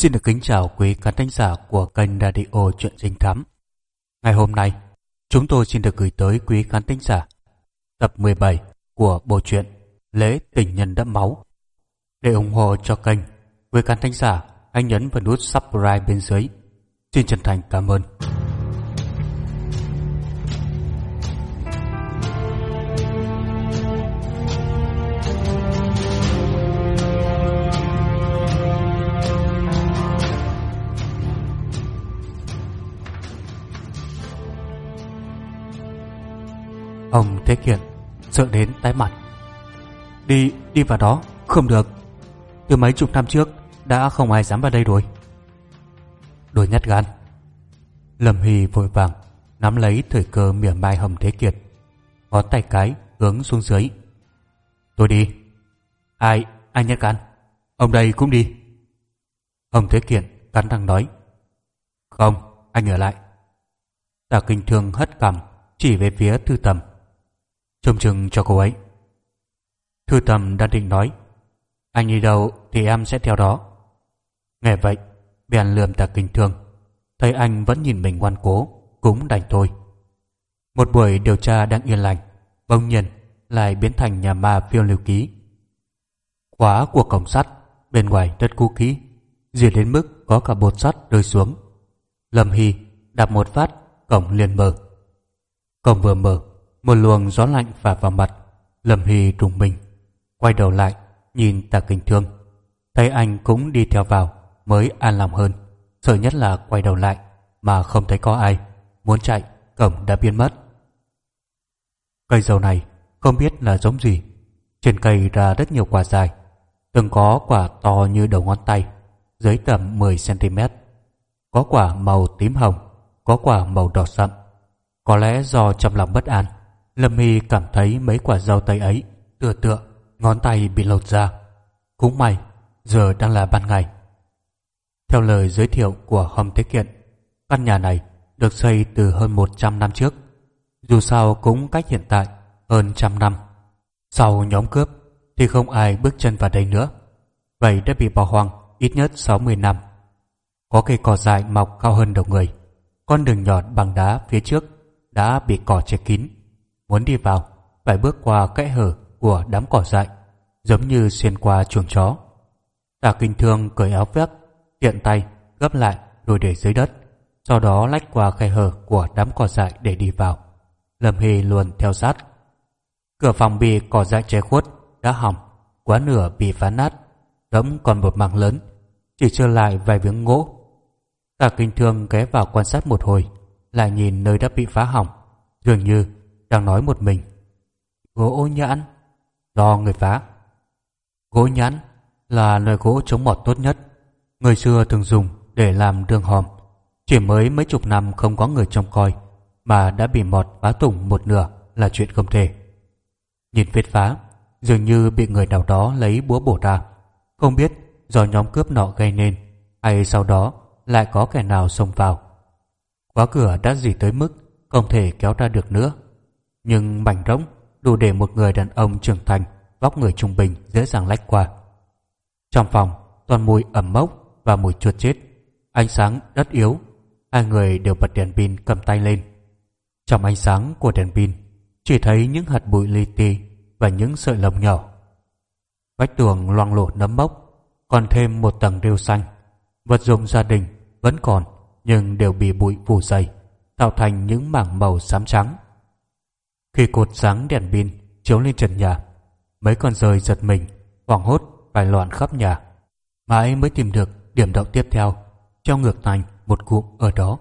Xin được kính chào quý khán thính giả của kênh Radio Chuyện Trinh Thám. Ngày hôm nay, chúng tôi xin được gửi tới quý khán thính giả tập 17 của bộ truyện Lễ Tình Nhân Đẫm Máu. Để ủng hộ cho kênh, quý khán thính giả hãy nhấn vào nút subscribe bên dưới. Xin chân thành cảm ơn. Ông Thế Kiệt sợ đến tái mặt. Đi, đi vào đó, không được. Từ mấy chục năm trước đã không ai dám vào đây rồi. Đồ nhát gan. Lâm Hy vội vàng nắm lấy thời cơ mỉa mai Hồng Thế Kiệt. Ngón tay cái hướng xuống dưới. Tôi đi. Ai, ai nhát gan? Ông đây cũng đi. Hồng Thế Kiệt cắn răng nói. Không, anh ở lại. tạ kinh thương hất cằm chỉ về phía thư tầm trông chừng cho cô ấy. Thư tầm đã định nói, anh đi đâu thì em sẽ theo đó. Nghe vậy, bèn lườm tạc kinh thương, thấy anh vẫn nhìn mình ngoan cố, cũng đành thôi. Một buổi điều tra đang yên lành, bỗng nhiên lại biến thành nhà ma phiêu lưu ký. Khóa của cổng sắt bên ngoài đất cũ kỹ, diệt đến mức có cả bột sắt rơi xuống. Lâm Hy đạp một phát, cổng liền mở. Cổng vừa mở, một luồng gió lạnh phả vào mặt, Lâm Hy trùng mình, Quay đầu lại, nhìn tà kinh thương. Thấy anh cũng đi theo vào, Mới an lòng hơn. Sợ nhất là quay đầu lại, Mà không thấy có ai. Muốn chạy, cổng đã biến mất. Cây dầu này không biết là giống gì. Trên cây ra rất nhiều quả dài. Từng có quả to như đầu ngón tay, Dưới tầm 10cm Có quả màu tím hồng, Có quả màu đỏ sậm. Có lẽ do trong lòng bất an. Lâm Hy cảm thấy mấy quả dao tây ấy tựa tựa, ngón tay bị lột ra. Cũng may, giờ đang là ban ngày. Theo lời giới thiệu của Hồng Thế Kiện, căn nhà này được xây từ hơn 100 năm trước. Dù sao cũng cách hiện tại hơn trăm năm. Sau nhóm cướp thì không ai bước chân vào đây nữa. Vậy đã bị bỏ hoang ít nhất 60 năm. Có cây cỏ dại mọc cao hơn đầu người. Con đường nhọn bằng đá phía trước đã bị cỏ che kín. Muốn đi vào, Phải bước qua kẽ hở của đám cỏ dại, Giống như xuyên qua chuồng chó. Tả kinh thương cởi áo phép, Tiện tay gấp lại rồi để dưới đất, Sau đó lách qua khe hở của đám cỏ dại để đi vào. Lâm Hy luôn theo sát. Cửa phòng bị cỏ dại che khuất, Đã hỏng, Quá nửa bị phá nát, Đẫm còn một mảng lớn, Chỉ trơ lại vài viếng gỗ Tả kinh thương ghé vào quan sát một hồi, Lại nhìn nơi đã bị phá hỏng, Dường như đang nói một mình. Gỗ nhãn, do người phá. Gỗ nhãn là loại gỗ chống mọt tốt nhất. Người xưa thường dùng để làm đường hòm. Chỉ mới mấy chục năm không có người trông coi mà đã bị mọt phá tủng một nửa là chuyện không thể. Nhìn vết phá, dường như bị người nào đó lấy búa bổ ra. Không biết do nhóm cướp nọ gây nên hay sau đó lại có kẻ nào xông vào. Khóa cửa đã dì tới mức không thể kéo ra được nữa nhưng mảnh rỗng đủ để một người đàn ông trưởng thành vóc người trung bình dễ dàng lách qua. Trong phòng toàn mùi ẩm mốc và mùi chuột chết, ánh sáng đất yếu, hai người đều bật đèn pin cầm tay lên. Trong ánh sáng của đèn pin, chỉ thấy những hạt bụi li ti và những sợi lồng nhỏ. Vách tường loang lổ nấm mốc, còn thêm một tầng rêu xanh. Vật dụng gia đình vẫn còn nhưng đều bị bụi phủ dày, tạo thành những mảng màu xám trắng. Khi cột sáng đèn pin chiếu lên trần nhà, mấy con rơi giật mình, hoảng hốt phải loạn khắp nhà. Mãi mới tìm được điểm động tiếp theo, treo ngược thành một cụm ở đó.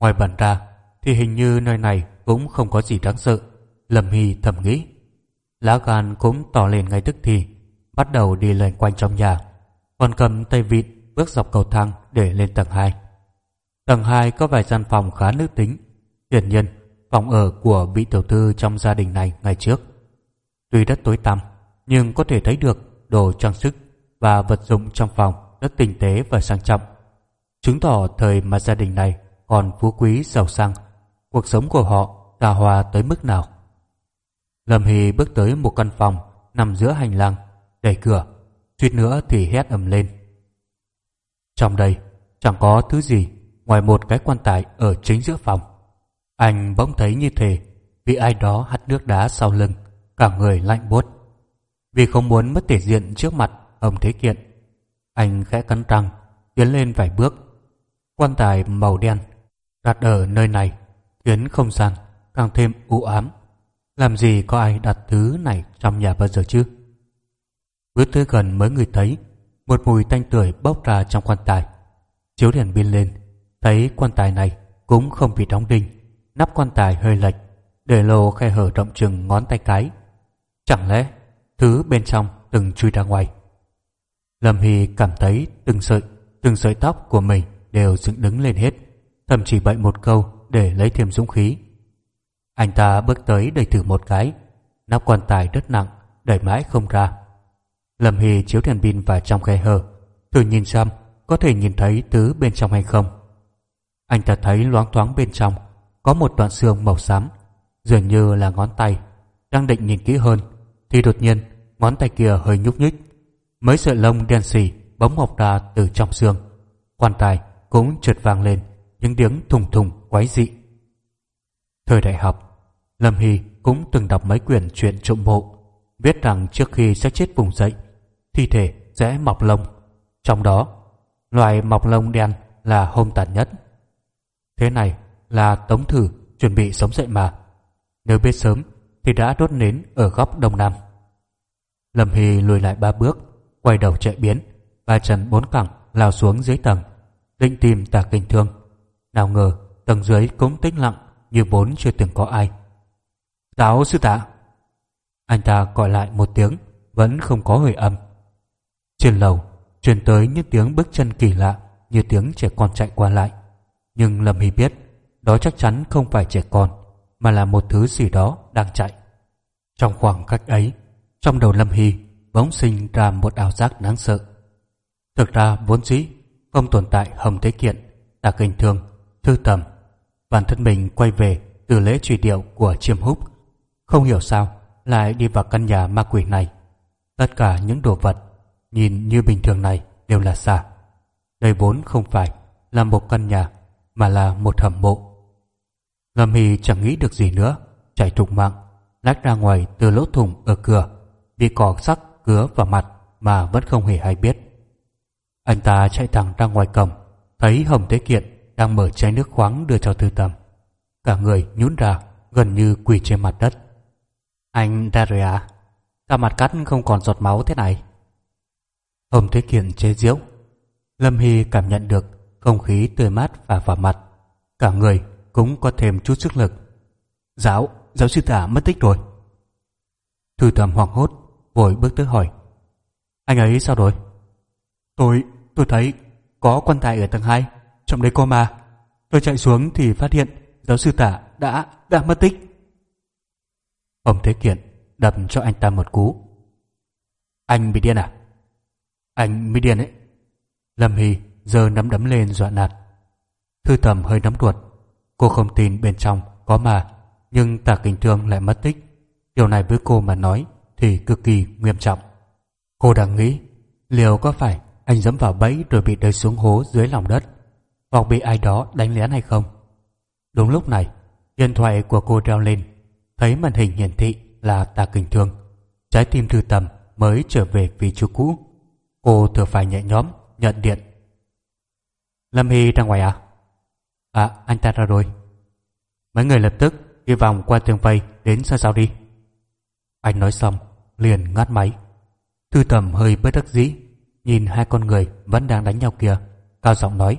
Ngoài bản ra, thì hình như nơi này cũng không có gì đáng sợ. Lâm Hy thầm nghĩ. Lá gan cũng tỏ lên ngay tức thì, bắt đầu đi lên quanh trong nhà, còn cầm tay vịt bước dọc cầu thang để lên tầng 2. Tầng 2 có vài gian phòng khá nữ tính, hiển nhiên phòng ở của vị tiểu thư trong gia đình này ngày trước. Tuy rất tối tăm, nhưng có thể thấy được đồ trang sức và vật dụng trong phòng rất tinh tế và sang trọng. Chứng tỏ thời mà gia đình này còn phú quý giàu sang, cuộc sống của họ đà hòa tới mức nào. Lâm Hy bước tới một căn phòng nằm giữa hành lang, đẩy cửa, suýt nữa thì hét ầm lên. Trong đây chẳng có thứ gì ngoài một cái quan tài ở chính giữa phòng. Anh bỗng thấy như thể vì ai đó hắt nước đá sau lưng, cả người lạnh buốt. Vì không muốn mất thể diện trước mặt ông Thế Kiện, anh khẽ cắn răng, tiến lên vài bước. Quan tài màu đen đặt ở nơi này khiến không gian càng thêm u ám. Làm gì có ai đặt thứ này trong nhà bao giờ chứ? Bước tới gần mới người thấy một mùi tanh tưởi bốc ra trong quan tài. Chiếu đèn pin lên, thấy quan tài này cũng không bị đóng đinh, nắp quan tài hơi lệch, để lộ khe hở rộng chừng ngón tay cái. Chẳng lẽ thứ bên trong từng chui ra ngoài? Lâm Hy cảm thấy từng sợi, từng sợi tóc của mình đều dựng đứng lên hết, thậm chí bậy một câu để lấy thêm dũng khí. Anh ta bước tới đẩy thử một cái, nắp quan tài rất nặng, đẩy mãi không ra. Lâm Hy chiếu đèn pin vào trong khe hở, thử nhìn xem có thể nhìn thấy thứ bên trong hay không. Anh ta thấy loáng thoáng bên trong có một đoạn xương màu xám, dường như là ngón tay. Đang định nhìn kỹ hơn, thì đột nhiên ngón tay kia hơi nhúc nhích. Mấy sợi lông đen xì bóng mọc ra từ trong xương. Quan tài cũng trượt vang lên những tiếng thùng thùng quái dị. Thời đại học, Lâm Hy cũng từng đọc mấy quyển truyện trộm mộ, viết rằng trước khi xác chết vùng dậy, thi thể sẽ mọc lông. Trong đó, loại mọc lông đen là hung tàn nhất. Thế này là tống thử chuẩn bị sống dậy mà. Nếu biết sớm thì đã đốt nến ở góc đông nam. Lâm Hy lùi lại ba bước, quay đầu chạy biến, ba chân bốn cẳng lao xuống dưới tầng, định tìm tà kinh thương. Nào ngờ tầng dưới cũng tĩnh lặng như vốn chưa từng có ai. Giáo sư tạ! Anh ta gọi lại một tiếng, vẫn không có hồi âm. Trên lầu, truyền tới những tiếng bước chân kỳ lạ như tiếng trẻ con chạy qua lại. Nhưng Lâm Hy biết, đó chắc chắn không phải trẻ con, mà là một thứ gì đó đang chạy. Trong khoảng cách ấy, trong đầu Lâm Hy bỗng sinh ra một ảo giác đáng sợ. Thực ra vốn dĩ không tồn tại hồng thế kiện, là hình thường, thư tầm. Bản thân mình quay về từ lễ truy điệu của chiêm húc. Không hiểu sao lại đi vào căn nhà ma quỷ này. Tất cả những đồ vật nhìn như bình thường này đều là giả. Đây vốn không phải là một căn nhà mà là một hầm mộ. Lâm Hy chẳng nghĩ được gì nữa, chạy thục mạng, lách ra ngoài từ lỗ thủng ở cửa, bị cỏ sắc cứa vào mặt mà vẫn không hề hay biết. Anh ta chạy thẳng ra ngoài cổng, thấy Hồng Thế Kiện đang mở chai nước khoáng đưa cho Tư Tâm. Cả người nhún ra, gần như quỳ trên mặt đất. Anh ra rồi à? Mặt cắt không còn giọt máu thế này? Hồng Thế Kiện chế giễu. Lâm Hy cảm nhận được không khí tươi mát và vào mặt. Cả người cũng có thêm chút sức lực. Giáo, giáo sư tả mất tích rồi. Thư Tầm hoảng hốt, vội bước tới hỏi. Anh ấy sao rồi? Tôi, tôi thấy có quan tài ở tầng 2, trong đấy có ma. Tôi chạy xuống thì phát hiện giáo sư tả đã, đã mất tích. Ông Thế Kiện đập cho anh ta một cú. Anh bị điên à? Anh bị điên ấy. Lâm Hy giờ nắm đấm lên dọa nạt. Thư tầm hơi nắm ruột. Cô không tin bên trong có mà, nhưng tả kinh thương lại mất tích. Điều này với cô mà nói thì cực kỳ nghiêm trọng. Cô đang nghĩ liệu có phải anh dẫm vào bẫy rồi bị rơi xuống hố dưới lòng đất hoặc bị ai đó đánh lén hay không. Đúng lúc này, điện thoại của cô reo lên, thấy màn hình hiển thị là tà kinh thương. Trái tim thư tầm mới trở về vị trí cũ. Cô thừa phải nhẹ nhõm nhận điện. Lâm Hy ra ngoài à? À, anh ta ra rồi. Mấy người lập tức đi vòng qua tường vây đến sân sau đi. Anh nói xong, liền ngắt máy. Thư tầm hơi bất đắc dĩ, nhìn hai con người vẫn đang đánh nhau kia, cao giọng nói.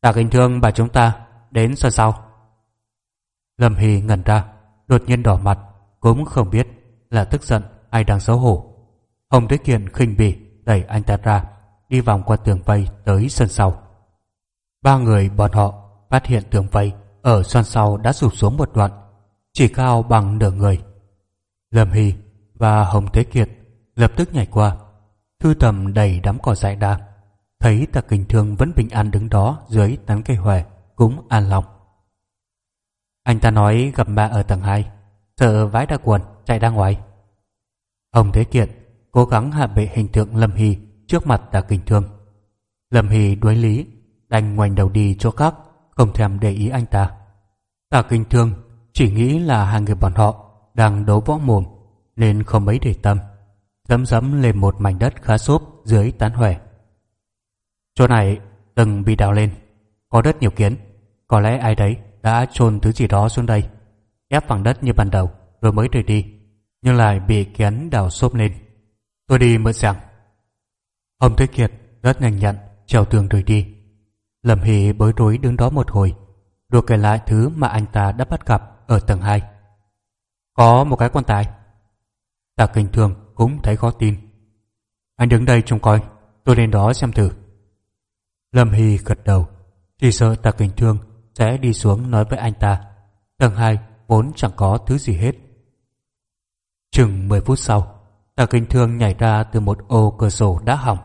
Tạc hình thương bà chúng ta đến sân sau. Lâm hì ngẩn ra, đột nhiên đỏ mặt, cũng không biết là tức giận ai đang xấu hổ. Hồng Thế kiện khinh bỉ đẩy anh ta ra, đi vòng qua tường vây tới sân sau. Ba người bọn họ phát hiện tường vây ở xoan sau đã sụp xuống một đoạn, chỉ cao bằng nửa người. Lâm Hy và Hồng Thế Kiệt lập tức nhảy qua, thư tầm đầy đám cỏ dại đa, thấy tạc kinh thương vẫn bình an đứng đó dưới tán cây hòe, cũng an lòng. Anh ta nói gặp bà ở tầng 2, sợ vái đã quần chạy ra ngoài. Hồng Thế Kiệt cố gắng hạ bệ hình tượng Lâm Hy trước mặt tà kinh thương. Lâm Hy đuối lý Đành ngoảnh đầu đi chỗ khác không thèm để ý anh ta. Tạ kinh thương, chỉ nghĩ là hai người bọn họ Đang đấu võ mồm, Nên không mấy để tâm. Dẫm dẫm lên một mảnh đất khá xốp Dưới tán hòe Chỗ này từng bị đào lên, Có rất nhiều kiến. Có lẽ ai đấy đã chôn thứ gì đó xuống đây, ép phẳng đất như ban đầu, rồi mới rời đi, nhưng lại bị kiến đào xốp lên. Tôi đi mượn xẻng ông thế kiệt rất nhanh nhận trèo tường rời đi lâm hy bối rối đứng đó một hồi, rồi kể lại thứ mà anh ta đã bắt gặp ở tầng hai. Có một cái quan tài. Tạ kinh thường cũng thấy khó tin. Anh đứng đây trông coi, tôi lên đó xem thử. Lâm hy gật đầu, chỉ sợ tạ kinh thương sẽ đi xuống nói với anh ta, tầng hai vốn chẳng có thứ gì hết. Chừng mười phút sau tạ kinh thương nhảy ra từ một ô cửa sổ đã hỏng,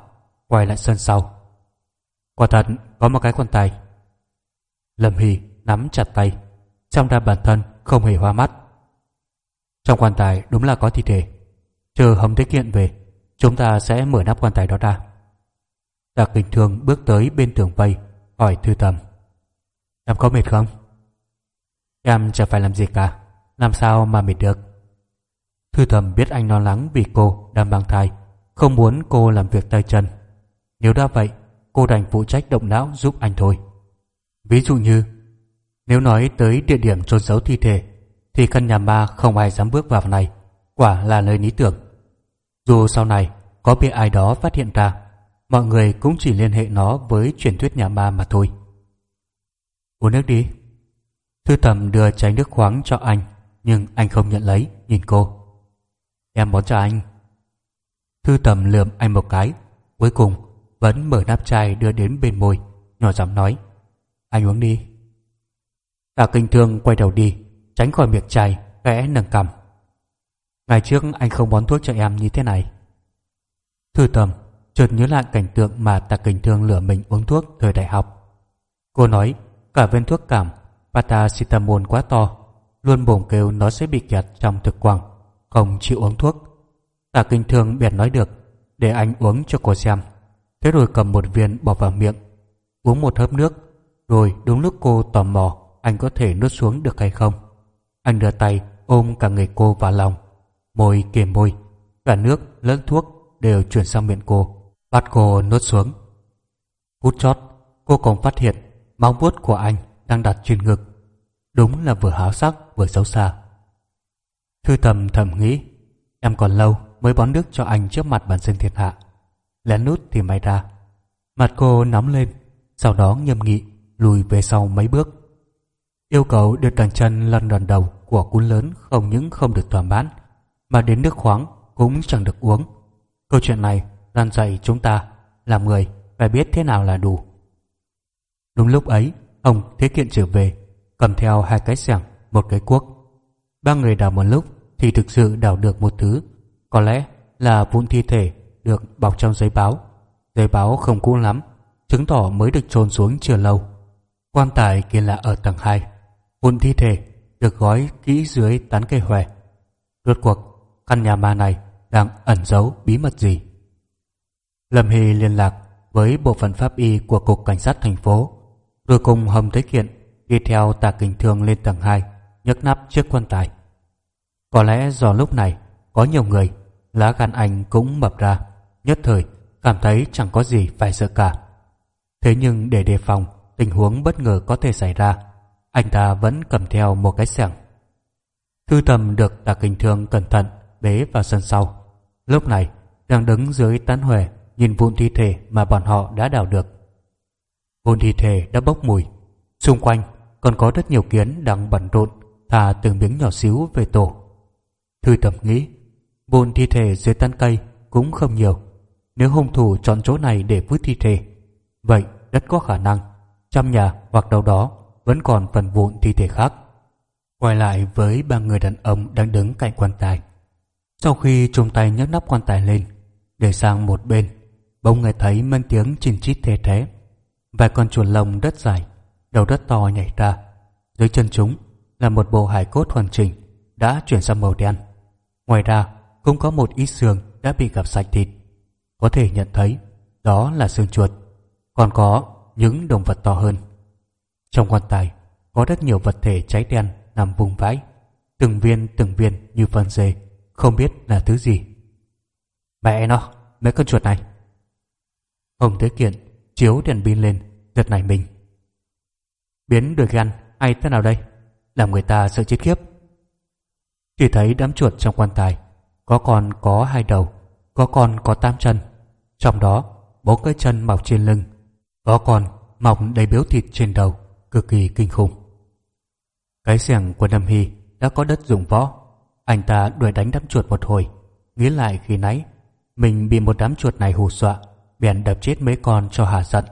quay lại sân sau quả thật, có một cái quan tài lâm hy nắm chặt tay, trong ra bản thân không hề hoa mắt. Trong quan tài đúng là có thi thể. Chờ hồng thế kiện về, chúng ta sẽ mở nắp quan tài đó ra. Đặc bình thường bước tới bên tường vây, hỏi thư tầm Em có mệt không? Em chẳng phải làm gì cả, Làm sao mà mệt được? Thư thầm biết anh lo lắng vì cô đang mang thai, Không muốn cô làm việc tay chân. Nếu đã vậy Cô đành phụ trách động não giúp anh thôi. Ví dụ như, Nếu nói tới địa điểm trôn giấu thi thể, Thì căn nhà ma không ai dám bước vào này, Quả là lời lý tưởng. Dù sau này có bị ai đó phát hiện ra, Mọi người cũng chỉ liên hệ nó với truyền thuyết nhà ma mà thôi. Uống nước đi. Thư tầm đưa chai nước khoáng cho anh, Nhưng anh không nhận lấy, Nhìn cô. Em bón cho anh. Thư tầm lườm anh một cái, Cuối cùng vẫn mở nắp chai đưa đến bên môi. Nhỏ giọng nói, Anh uống đi. Tạ kinh thương quay đầu đi, Tránh khỏi miệng chai, khẽ nâng cằm. Ngày trước anh không bón thuốc cho em như thế này. Thư tầm, chợt nhớ lại cảnh tượng mà tạ kinh thương lửa mình uống thuốc thời đại học. Cô nói, Cả viên thuốc cảm, Paracetamol quá to, Luôn bổng kêu nó sẽ bị kẹt trong thực quản, Không chịu uống thuốc. Tả kinh thương bèn nói được, Để anh uống cho cô xem. Thế rồi cầm một viên bỏ vào miệng, Uống một hớp nước, Rồi đúng lúc cô tò mò Anh có thể nuốt xuống được hay không. Anh đưa tay ôm cả người cô vào lòng, Môi kề môi, Cả nước lẫn thuốc đều chuyển sang miệng cô, Bắt cô nuốt xuống. Hút chót, Cô còn phát hiện móng vuốt của anh đang đặt trên ngực, đúng là vừa háo sắc vừa xấu xa. Thư tầm thầm nghĩ, em còn lâu mới bón nước cho anh trước mặt bản sinh thiên hạ lén nút thì may ra. Mặt cô nóng lên sau đó nghiêm nghị lùi về sau mấy bước. Yêu cầu được đàn chân lăn đòn đầu của cún lớn không những không được thỏa mãn mà đến nước khoáng cũng chẳng được uống. Câu chuyện này lan dạy chúng ta làm người phải biết thế nào là đủ. Đúng lúc ấy, ông Thế Kiện trở về, cầm theo hai cái xẻng, một cái cuốc. Ba người đào một lúc thì thực sự đào được một thứ, có lẽ là vụn thi thể được bọc trong giấy báo. Giấy báo không cũ lắm, chứng tỏ mới được chôn xuống chưa lâu. Quan tài kia là ở tầng 2. hôn thi thể được gói kỹ dưới tán cây hòe. Rốt cuộc, căn nhà ma này đang ẩn giấu bí mật gì? Lâm Hy liên lạc với bộ phận pháp y của Cục Cảnh sát thành phố rồi cùng hầm Thế Kiện đi theo tà kình thương lên tầng 2 nhấc nắp chiếc quan tài. Có lẽ do lúc này có nhiều người lá gan anh cũng mập ra nhất thời, cảm thấy chẳng có gì phải sợ cả. Thế nhưng để đề phòng, tình huống bất ngờ có thể xảy ra, anh ta vẫn cầm theo một cái xẻng. Thư tầm được đặc kình thương cẩn thận bế vào sân sau. Lúc này, đang đứng dưới tán huệ, nhìn vụn thi thể mà bọn họ đã đào được. Vụn thi thể đã bốc mùi Xung quanh còn có rất nhiều kiến đang bận rộn thả từng miếng nhỏ xíu về tổ. Thư tầm nghĩ, Vụn thi thể dưới tán cây cũng không nhiều nếu hung thủ chọn chỗ này để vứt thi thể, Vậy rất có khả năng Trong nhà hoặc đâu đó Vẫn còn phần vụn thi thể khác. Quay lại với ba người đàn ông Đang đứng cạnh quan tài. Sau khi chung tay nhấc nắp quan tài lên, Để sang một bên, Bỗng nghe thấy men tiếng chìm chít thê thế Vài con chuồn lông rất dài, Đầu rất to nhảy ra. Dưới chân chúng là một bộ hải cốt hoàn chỉnh Đã chuyển sang màu đen. Ngoài ra, cũng có một ít xương Đã bị gặp sạch thịt. Có thể nhận thấy đó là xương chuột còn có những động vật to hơn. Trong quan tài có rất nhiều vật thể cháy đen nằm vùng vãi, từng viên từng viên như phân dê, không biết là thứ gì. Mẹ nó, mấy con chuột này. Hồng Thế Kiện chiếu đèn pin lên, giật nảy mình. Biến đuổi gan ai thế nào đây? Làm người ta sợ chết khiếp. Chỉ thấy đám chuột trong quan tài, có con có hai đầu, có con có tam chân. Trong đó, bốn cái chân mọc trên lưng, có con mọc đầy biếu thịt trên đầu, cực kỳ kinh khủng. Cái xẻng của Nam Hy đã có đất dụng võ. Anh ta đuổi đánh đám chuột một hồi, nghĩ lại khi nãy mình bị một đám chuột này hù dọa, bèn đập chết mấy con cho hà giận.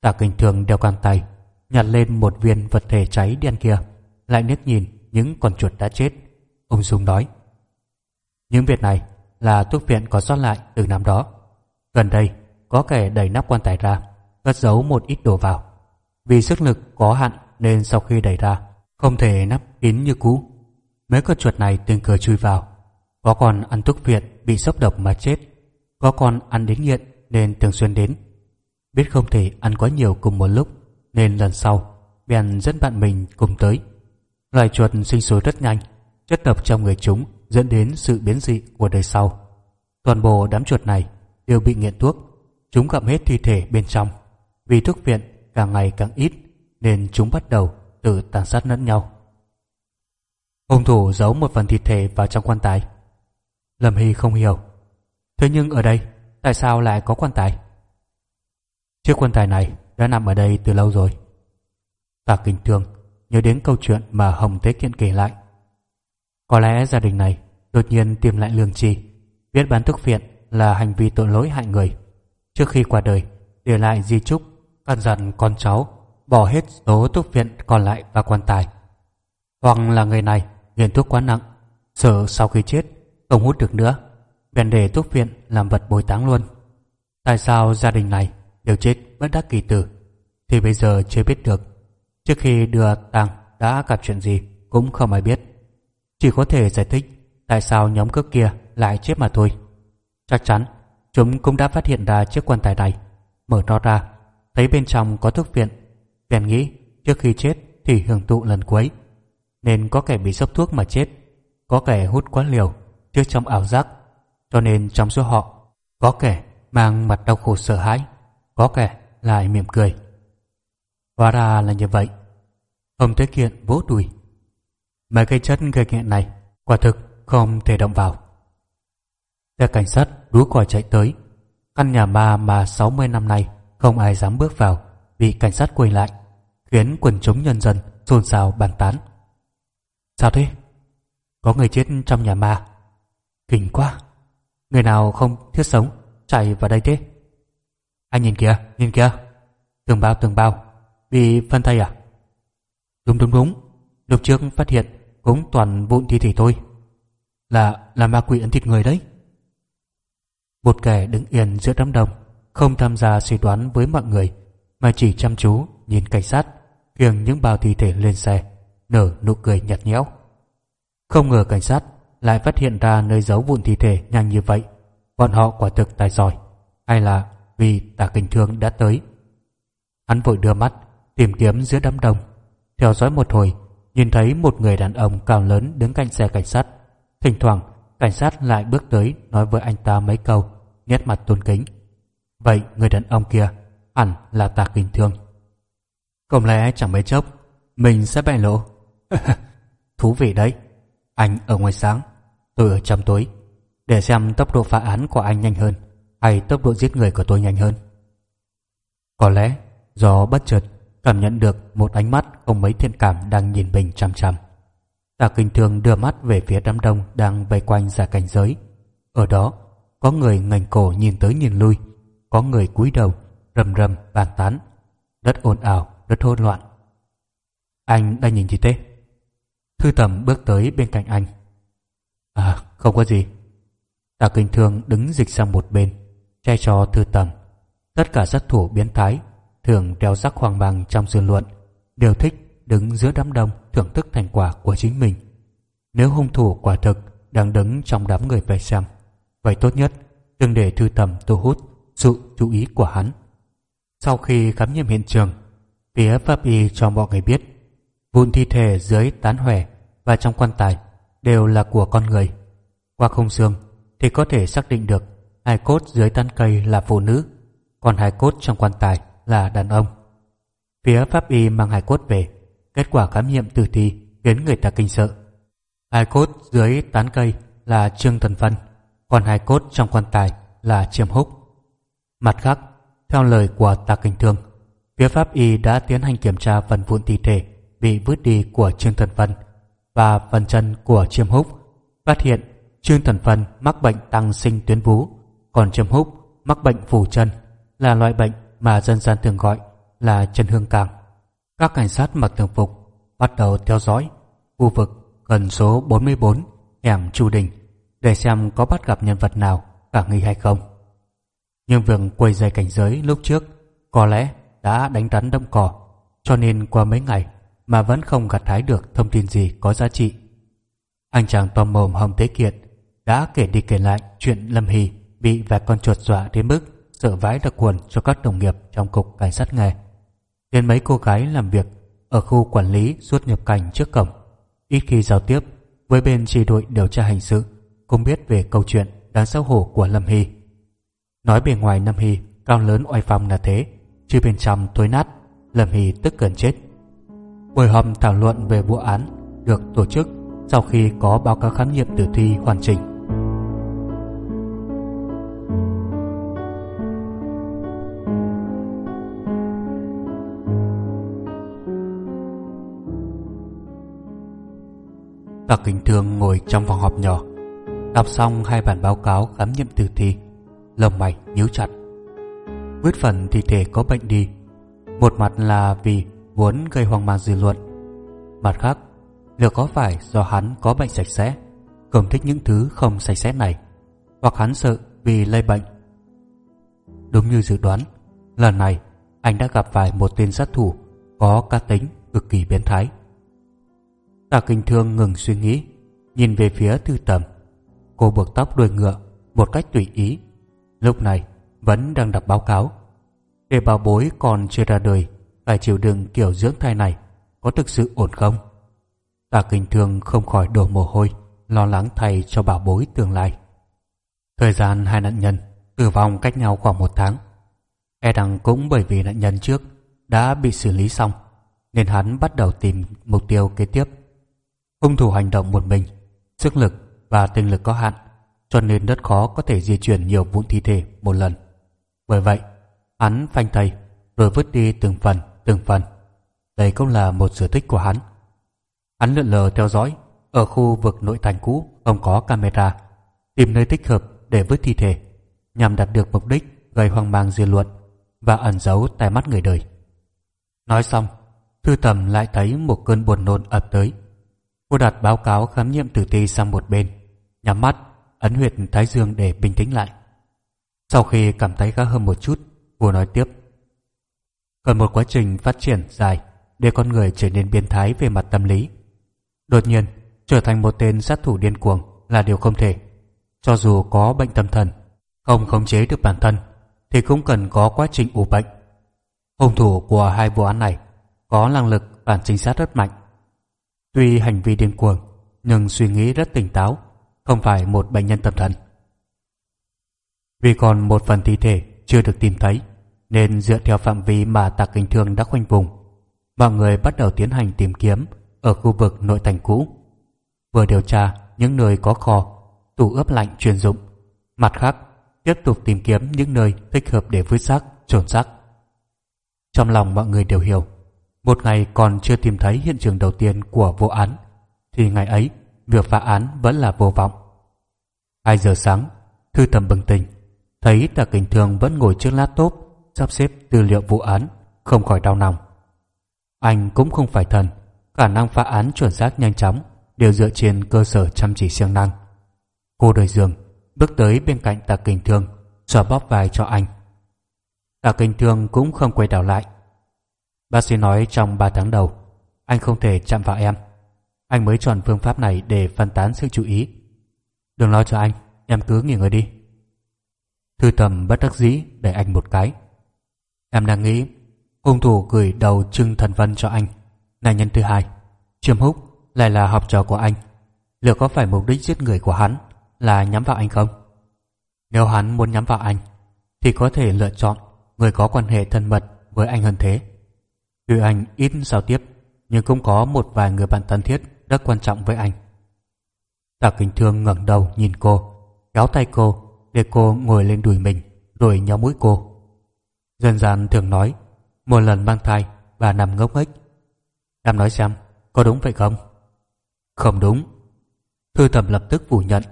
Tạ Kinh Thường đeo găng tay, nhặt lên một viên vật thể cháy đen kia, lại liếc nhìn những con chuột đã chết. Ông Dung nói, những việc này là thuốc viện có sót lại từ năm đó. Gần đây, có kẻ đẩy nắp quan tài ra, cất giấu một ít đồ vào. Vì sức lực có hạn nên sau khi đẩy ra, không thể nắp kín như cũ. Mấy con chuột này từng cờ chui vào. Có con ăn thuốc viện bị sốc độc mà chết. Có con ăn đến nghiện nên thường xuyên đến. Biết không thể ăn quá nhiều cùng một lúc nên lần sau bèn dẫn bạn mình cùng tới. Loài chuột sinh sôi rất nhanh, chất độc trong người chúng dẫn đến sự biến dị của đời sau. Toàn bộ đám chuột này đều bị nghiện thuốc, chúng gặm hết thi thể bên trong. Vì thuốc viện càng ngày càng ít nên chúng bắt đầu tự tàn sát lẫn nhau. Hung thủ giấu một phần thi thể vào trong quan tài. Lâm Hy không hiểu. Thế nhưng ở đây, tại sao lại có quan tài? Chiếc quan tài này đã nằm ở đây từ lâu rồi. Tạc Kinh Thương nhớ đến câu chuyện mà Hồng Thế Kiện kể lại. Có lẽ gia đình này đột nhiên tìm lại lương tri, biết bán thuốc viện là hành vi tội lỗi hại người. Trước khi qua đời, để lại di chúc, căn dặn con cháu bỏ hết số thuốc viện còn lại và quan tài. Hoặc là người này nghiện thuốc quá nặng, sợ sau khi chết không hút được nữa, bèn để thuốc viện làm vật bồi táng luôn. Tại sao gia đình này đều chết bất đắc kỳ tử thì bây giờ chưa biết được. Trước khi đưa tang đã gặp chuyện gì cũng không ai biết. Chỉ có thể giải thích tại sao nhóm cướp kia lại chết mà thôi. Chắc chắn chúng cũng đã phát hiện ra chiếc quan tài này. Mở nó ra, thấy bên trong có thuốc viện. Bèn nghĩ trước khi chết thì hưởng thụ lần cuối. Nên có kẻ bị sốc thuốc mà chết. Có kẻ hút quá liều trước trong ảo giác. Cho nên trong số họ có kẻ mang mặt đau khổ sợ hãi. Có kẻ lại mỉm cười. Hóa ra là như vậy. Ông Thế Kiện vỗ đùi. Mấy cây chất gây nghiện này quả thực không thể động vào. Xe cảnh sát rú còi chạy tới. Căn nhà ma mà 60 năm nay không ai dám bước vào bị cảnh sát quay lại khiến quần chúng nhân dân xôn xao bàn tán. Sao thế? Có người chết trong nhà ma. Kinh quá. Người nào không thiết sống chạy vào đây thế? Anh nhìn kìa, nhìn kìa. Tường bao, tường bao. Bị phân thây à? Đúng đúng đúng. Lúc trước phát hiện cũng toàn vụn thi thể thôi. Là, là ma quỷ ấn thịt người đấy. Một kẻ đứng yên giữa đám đông, không tham gia suy đoán với mọi người, mà chỉ chăm chú nhìn cảnh sát khiêng những bao thi thể lên xe, nở nụ cười nhạt nhẽo. Không ngờ cảnh sát lại phát hiện ra nơi giấu vụn thi thể nhanh như vậy. Bọn họ quả thực tài giỏi, hay là vì tả kinh thương đã tới. Hắn vội đưa mắt tìm kiếm giữa đám đông, theo dõi một hồi, nhìn thấy một người đàn ông cao lớn đứng cạnh xe cảnh sát. Thỉnh thoảng, cảnh sát lại bước tới nói với anh ta mấy câu, nét mặt tôn kính. Vậy người đàn ông kia hẳn là tạc kinh thương. Không lẽ chẳng mấy chốc mình sẽ bại lộ? Thú vị đấy. Anh ở ngoài sáng, tôi ở trong tối. Để xem tốc độ phá án của anh nhanh hơn hay tốc độ giết người của tôi nhanh hơn. Có lẽ do bất chợt cảm nhận được một ánh mắt không mấy thiện cảm đang nhìn mình chăm chăm. Tạ Kinh Thương đưa mắt về phía đám đông đang vây quanh giả cảnh giới. Ở đó, có người ngành cổ nhìn tới nhìn lui, có người cúi đầu, rầm rầm bàn tán. Rất ồn ào, rất hỗn loạn. Anh đang nhìn gì thế? Thư tầm bước tới bên cạnh anh. À, không có gì. Tạ Kinh Thương đứng dịch sang một bên, che cho thư tầm. Tất cả sát thủ biến thái, thường đeo rắc hoang mang trong dư luận, đều thích đứng giữa đám đông thưởng thức thành quả của chính mình. Nếu hung thủ quả thực đang đứng trong đám người vây xem, vậy tốt nhất đừng để thư tầm thu hút sự chú ý của hắn. Sau khi khám nghiệm hiện trường, phía pháp y cho mọi người biết vụn thi thể dưới tán hòe và trong quan tài đều là của con người. Qua không xương thì có thể xác định được hai cốt dưới tán cây là phụ nữ, còn hai cốt trong quan tài là đàn ông. Phía pháp y mang hài cốt về, kết quả khám nghiệm tử thi khiến người ta kinh sợ. hài cốt dưới tán cây là Trương Thần Phân, còn hài cốt trong quan tài là Chiêm Húc. Mặt khác, theo lời của Tạ Kinh Thương, phía pháp y đã tiến hành kiểm tra phần vụn thi thể bị vứt đi của Trương Thần Phân và phần chân của Chiêm Húc, phát hiện Trương Thần Phân mắc bệnh tăng sinh tuyến vú, còn Chiêm Húc mắc bệnh phủ chân là loại bệnh mà dân gian thường gọi là chân hương càng. Các cảnh sát mặc thường phục bắt đầu theo dõi khu vực gần số 44 hẻm Chu Đình để xem có bắt gặp nhân vật nào cả nghi hay không. Nhưng việc quầy dày cảnh giới lúc trước có lẽ đã đánh rắn đâm cỏ, cho nên qua mấy ngày mà vẫn không gặt hái được thông tin gì có giá trị. Anh chàng to mồm Hồng Thế Kiệt đã kể đi kể lại chuyện Lâm Hì bị vài con chuột dọa đến mức sợ vãi đặc quần cho các đồng nghiệp trong cục cảnh sát nghề nên mấy cô gái làm việc ở khu quản lý xuất nhập cảnh trước cổng, ít khi giao tiếp với bên chỉ đội điều tra hình sự, cũng biết về câu chuyện đáng xấu hổ của Lâm Hy. Nói bề ngoài Lâm Hy cao lớn oai phong là thế, chứ bên trong tối nát, Lâm Hy tức gần chết. Buổi họp thảo luận về vụ án được tổ chức sau khi có báo cáo khám nghiệm tử thi hoàn chỉnh. Tạc kinh Thương ngồi trong phòng họp nhỏ, đọc xong hai bản báo cáo khám nghiệm tử thi, Lồng mày nhíu chặt. Vứt phần thi thể có bệnh đi, một mặt là vì muốn gây hoang mang dư luận, mặt khác liệu có phải do hắn có bệnh sạch sẽ, không thích những thứ không sạch sẽ này, hoặc hắn sợ vì lây bệnh. Đúng như dự đoán, lần này anh đã gặp phải một tên sát thủ có cá tính cực kỳ biến thái. Tạ Kinh Thương ngừng suy nghĩ, nhìn về phía Thư Tầm. Cô buộc tóc đuôi ngựa một cách tùy ý. Lúc này vẫn đang đọc báo cáo. Để bảo bối còn chưa ra đời, phải chịu đựng kiểu dưỡng thai này có thực sự ổn không? Tạ Kinh Thương không khỏi đổ mồ hôi, lo lắng thay cho bảo bối tương lai. Thời gian hai nạn nhân tử vong cách nhau khoảng một tháng. E rằng cũng bởi vì nạn nhân trước đã bị xử lý xong, nên hắn bắt đầu tìm mục tiêu kế tiếp. Hung thủ hành động một mình, sức lực và tinh lực có hạn, cho nên rất khó có thể di chuyển nhiều vụn thi thể một lần. Bởi vậy, hắn phanh thầy rồi vứt đi từng phần, từng phần. Đây cũng là một sở thích của hắn. Hắn lượn lờ theo dõi, ở khu vực nội thành cũ không có camera, tìm nơi thích hợp để vứt thi thể, nhằm đạt được mục đích gây hoang mang dư luận và ẩn giấu tai mắt người đời. Nói xong, Thư Tầm lại thấy một cơn buồn nôn ập tới. Cô đặt báo cáo khám nghiệm tử thi sang một bên, nhắm mắt, ấn huyệt thái dương để bình tĩnh lại. Sau khi cảm thấy khá hơn một chút, cô nói tiếp. Cần một quá trình phát triển dài để con người trở nên biến thái về mặt tâm lý. Đột nhiên, trở thành một tên sát thủ điên cuồng là điều không thể. Cho dù có bệnh tâm thần, không khống chế được bản thân, thì cũng cần có quá trình ủ bệnh. Hung thủ của hai vụ án này có năng lực bản chính sát rất mạnh. Tuy hành vi điên cuồng, nhưng suy nghĩ rất tỉnh táo, không phải một bệnh nhân tâm thần. Vì còn một phần thi thể chưa được tìm thấy, nên dựa theo phạm vi mà tạc kinh thương đã khoanh vùng, mọi người bắt đầu tiến hành tìm kiếm ở khu vực nội thành cũ. Vừa điều tra những nơi có kho, tủ ướp lạnh chuyên dụng, mặt khác tiếp tục tìm kiếm những nơi thích hợp để vứt xác, trồn xác. Trong lòng mọi người đều hiểu, một ngày còn chưa tìm thấy hiện trường đầu tiên của vụ án, thì ngày ấy việc phá án vẫn là vô vọng. Hai giờ sáng, Thư Tầm bừng tỉnh, thấy Tạ Kình Thường vẫn ngồi trước laptop sắp xếp tư liệu vụ án, không khỏi đau lòng. Anh cũng không phải thần, khả năng phá án chuẩn xác nhanh chóng đều dựa trên cơ sở chăm chỉ siêng năng. Cô đời giường bước tới bên cạnh Tạ Kình Thương, xòa bóp vai cho anh. Tạ Kình Thương cũng không quay đầu lại. Bác sĩ nói trong 3 tháng đầu, anh không thể chạm vào em. Anh mới chọn phương pháp này để phân tán sự chú ý. Đừng lo cho anh, em cứ nghỉ ngơi đi. Thư tầm bất đắc dĩ để anh một cái. Em đang nghĩ hung thủ gửi đầu trưng thần vân cho anh Nạn nhân thứ hai Chiêm Húc lại là học trò của anh Liệu có phải mục đích giết người của hắn Là nhắm vào anh không Nếu hắn muốn nhắm vào anh Thì có thể lựa chọn Người có quan hệ thân mật với anh hơn thế Tuy anh ít giao tiếp, Nhưng cũng có một vài người bạn thân thiết Rất quan trọng với anh. Tạ Kính Thương ngẩng đầu nhìn cô, Kéo tay cô Để cô ngồi lên đùi mình Rồi nhéo mũi cô. Dân gian thường nói, Một lần mang thai bà nằm ngốc nghếch. Em nói xem, có đúng vậy không? Không đúng. Thư thẩm lập tức phủ nhận,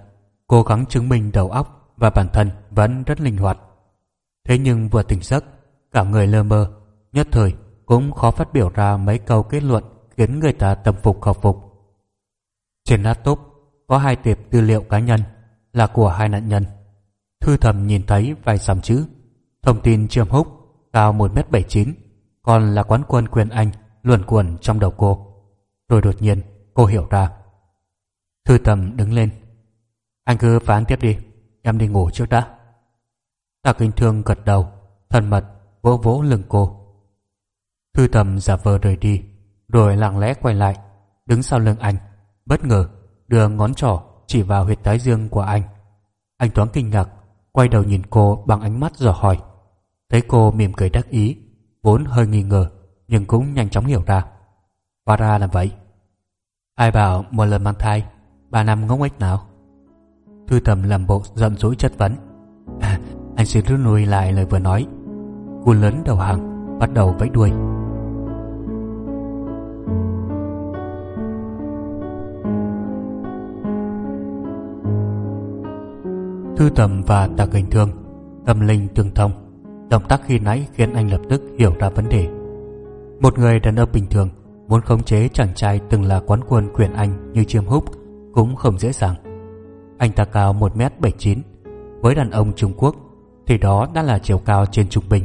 Cố gắng chứng minh đầu óc Và bản thân vẫn rất linh hoạt. Thế nhưng vừa tỉnh giấc, Cả người lơ mơ, Nhất thời cũng khó phát biểu ra mấy câu kết luận Khiến người ta tâm phục khẩu phục. Trên laptop Có hai tiệp tư liệu cá nhân Là của hai nạn nhân. Thư thầm nhìn thấy vài dòng chữ. Thông tin Trương Húc, Cao 1m79 Còn là quán quân quyền Anh Luồn cuộn trong đầu cô. Rồi đột nhiên cô hiểu ra. Thư thầm đứng lên. Anh cứ phán tiếp đi, Em đi ngủ trước đã. Tạ kinh thương gật đầu, Thân mật vỗ vỗ lưng cô. Thư tầm giả vờ rời đi Rồi lặng lẽ quay lại Đứng sau lưng anh Bất ngờ đưa ngón trỏ chỉ vào huyệt tái dương của anh. Anh Toán kinh ngạc Quay đầu nhìn cô bằng ánh mắt dò hỏi. Thấy cô mỉm cười đắc ý Vốn hơi nghi ngờ Nhưng cũng nhanh chóng hiểu ra. Hóa ra là vậy. Ai bảo một lần mang thai Ba năm ngốc nghếch nào? Thư tầm làm bộ giận dỗi chất vấn. À, Anh xin rút lui lại lời vừa nói. Cô lớn đầu hàng Bắt đầu vẫy đuôi. Thư tầm và tạc hình thương Tâm linh tương thông Động tác khi nãy khiến anh lập tức hiểu ra vấn đề Một người đàn ông bình thường Muốn khống chế chàng trai từng là quán quân quyền Anh như Chiêm Húc cũng không dễ dàng. Anh ta cao 1m79, với đàn ông Trung Quốc thì đó đã là chiều cao trên trung bình.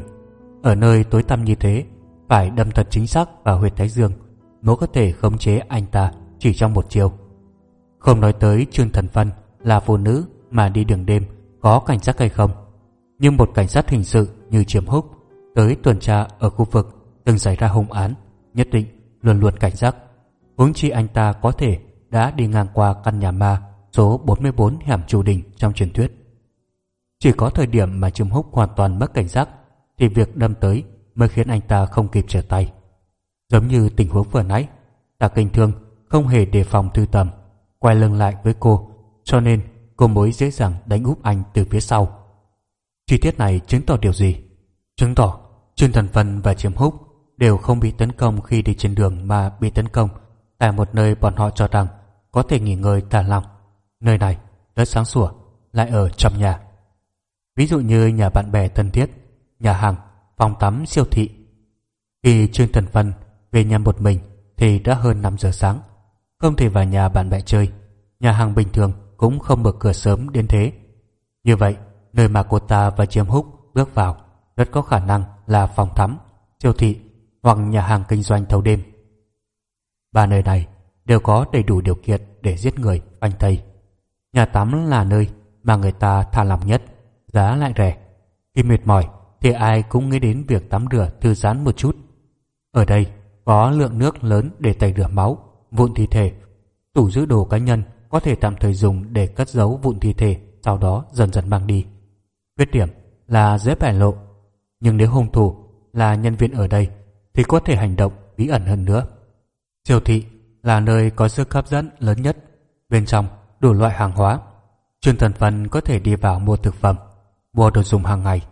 Ở nơi tối tăm như thế, phải đâm thật chính xác vào huyệt thái dương mới có thể khống chế anh ta chỉ trong một chiều. Không nói tới Trương Thần Phân là phụ nữ mà đi đường đêm có cảnh giác hay không. Nhưng một cảnh sát hình sự như chiếm Húc tới tuần tra ở khu vực từng xảy ra hung án nhất định luôn luôn cảnh giác. Huống chi anh ta có thể đã đi ngang qua căn nhà ma số 44 hẻm Chủ Đình trong truyền thuyết. Chỉ có thời điểm mà chiếm Húc hoàn toàn mất cảnh giác thì việc đâm tới mới khiến anh ta không kịp trở tay. Giống như tình huống vừa nãy, Tạ Kinh Thương không hề đề phòng thư tầm, quay lưng lại với cô, cho nên cô mới dễ dàng đánh úp anh từ phía sau. Chi tiết này chứng tỏ điều gì? Chứng tỏ Trương Thần phân và Chiêm Húc đều không bị tấn công khi đi trên đường mà bị tấn công tại một nơi bọn họ cho rằng có thể nghỉ ngơi thả lòng. Nơi này rất sáng sủa, lại ở trong nhà. Ví dụ như nhà bạn bè thân thiết, nhà hàng, phòng tắm, siêu thị. Khi Trương Thần phân về nhà một mình thì đã hơn 5 giờ sáng. Không thể vào nhà bạn bè chơi. Nhà hàng bình thường cũng không mở cửa sớm đến thế. Như vậy, nơi mà cô ta và Chiêm Húc bước vào rất có khả năng là phòng tắm, siêu thị hoặc nhà hàng kinh doanh thâu đêm. Ba nơi này đều có đầy đủ điều kiện để giết người phanh thây. Nhà tắm là nơi mà người ta tha lòng nhất, giá lại rẻ. Khi mệt mỏi thì ai cũng nghĩ đến việc tắm rửa thư giãn một chút. Ở đây có lượng nước lớn để tẩy rửa máu, vụn thi thể. Tủ giữ đồ cá nhân có thể tạm thời dùng để cất giấu vụn thi thể, sau đó dần dần mang đi. Khuyết điểm là dễ bại lộ, nhưng nếu hung thủ là nhân viên ở đây thì có thể hành động bí ẩn hơn nữa. Siêu thị là nơi có sức hấp dẫn lớn nhất, bên trong đủ loại hàng hóa. Chuyên Thần Phân có thể đi vào mua thực phẩm, mua đồ dùng hàng ngày.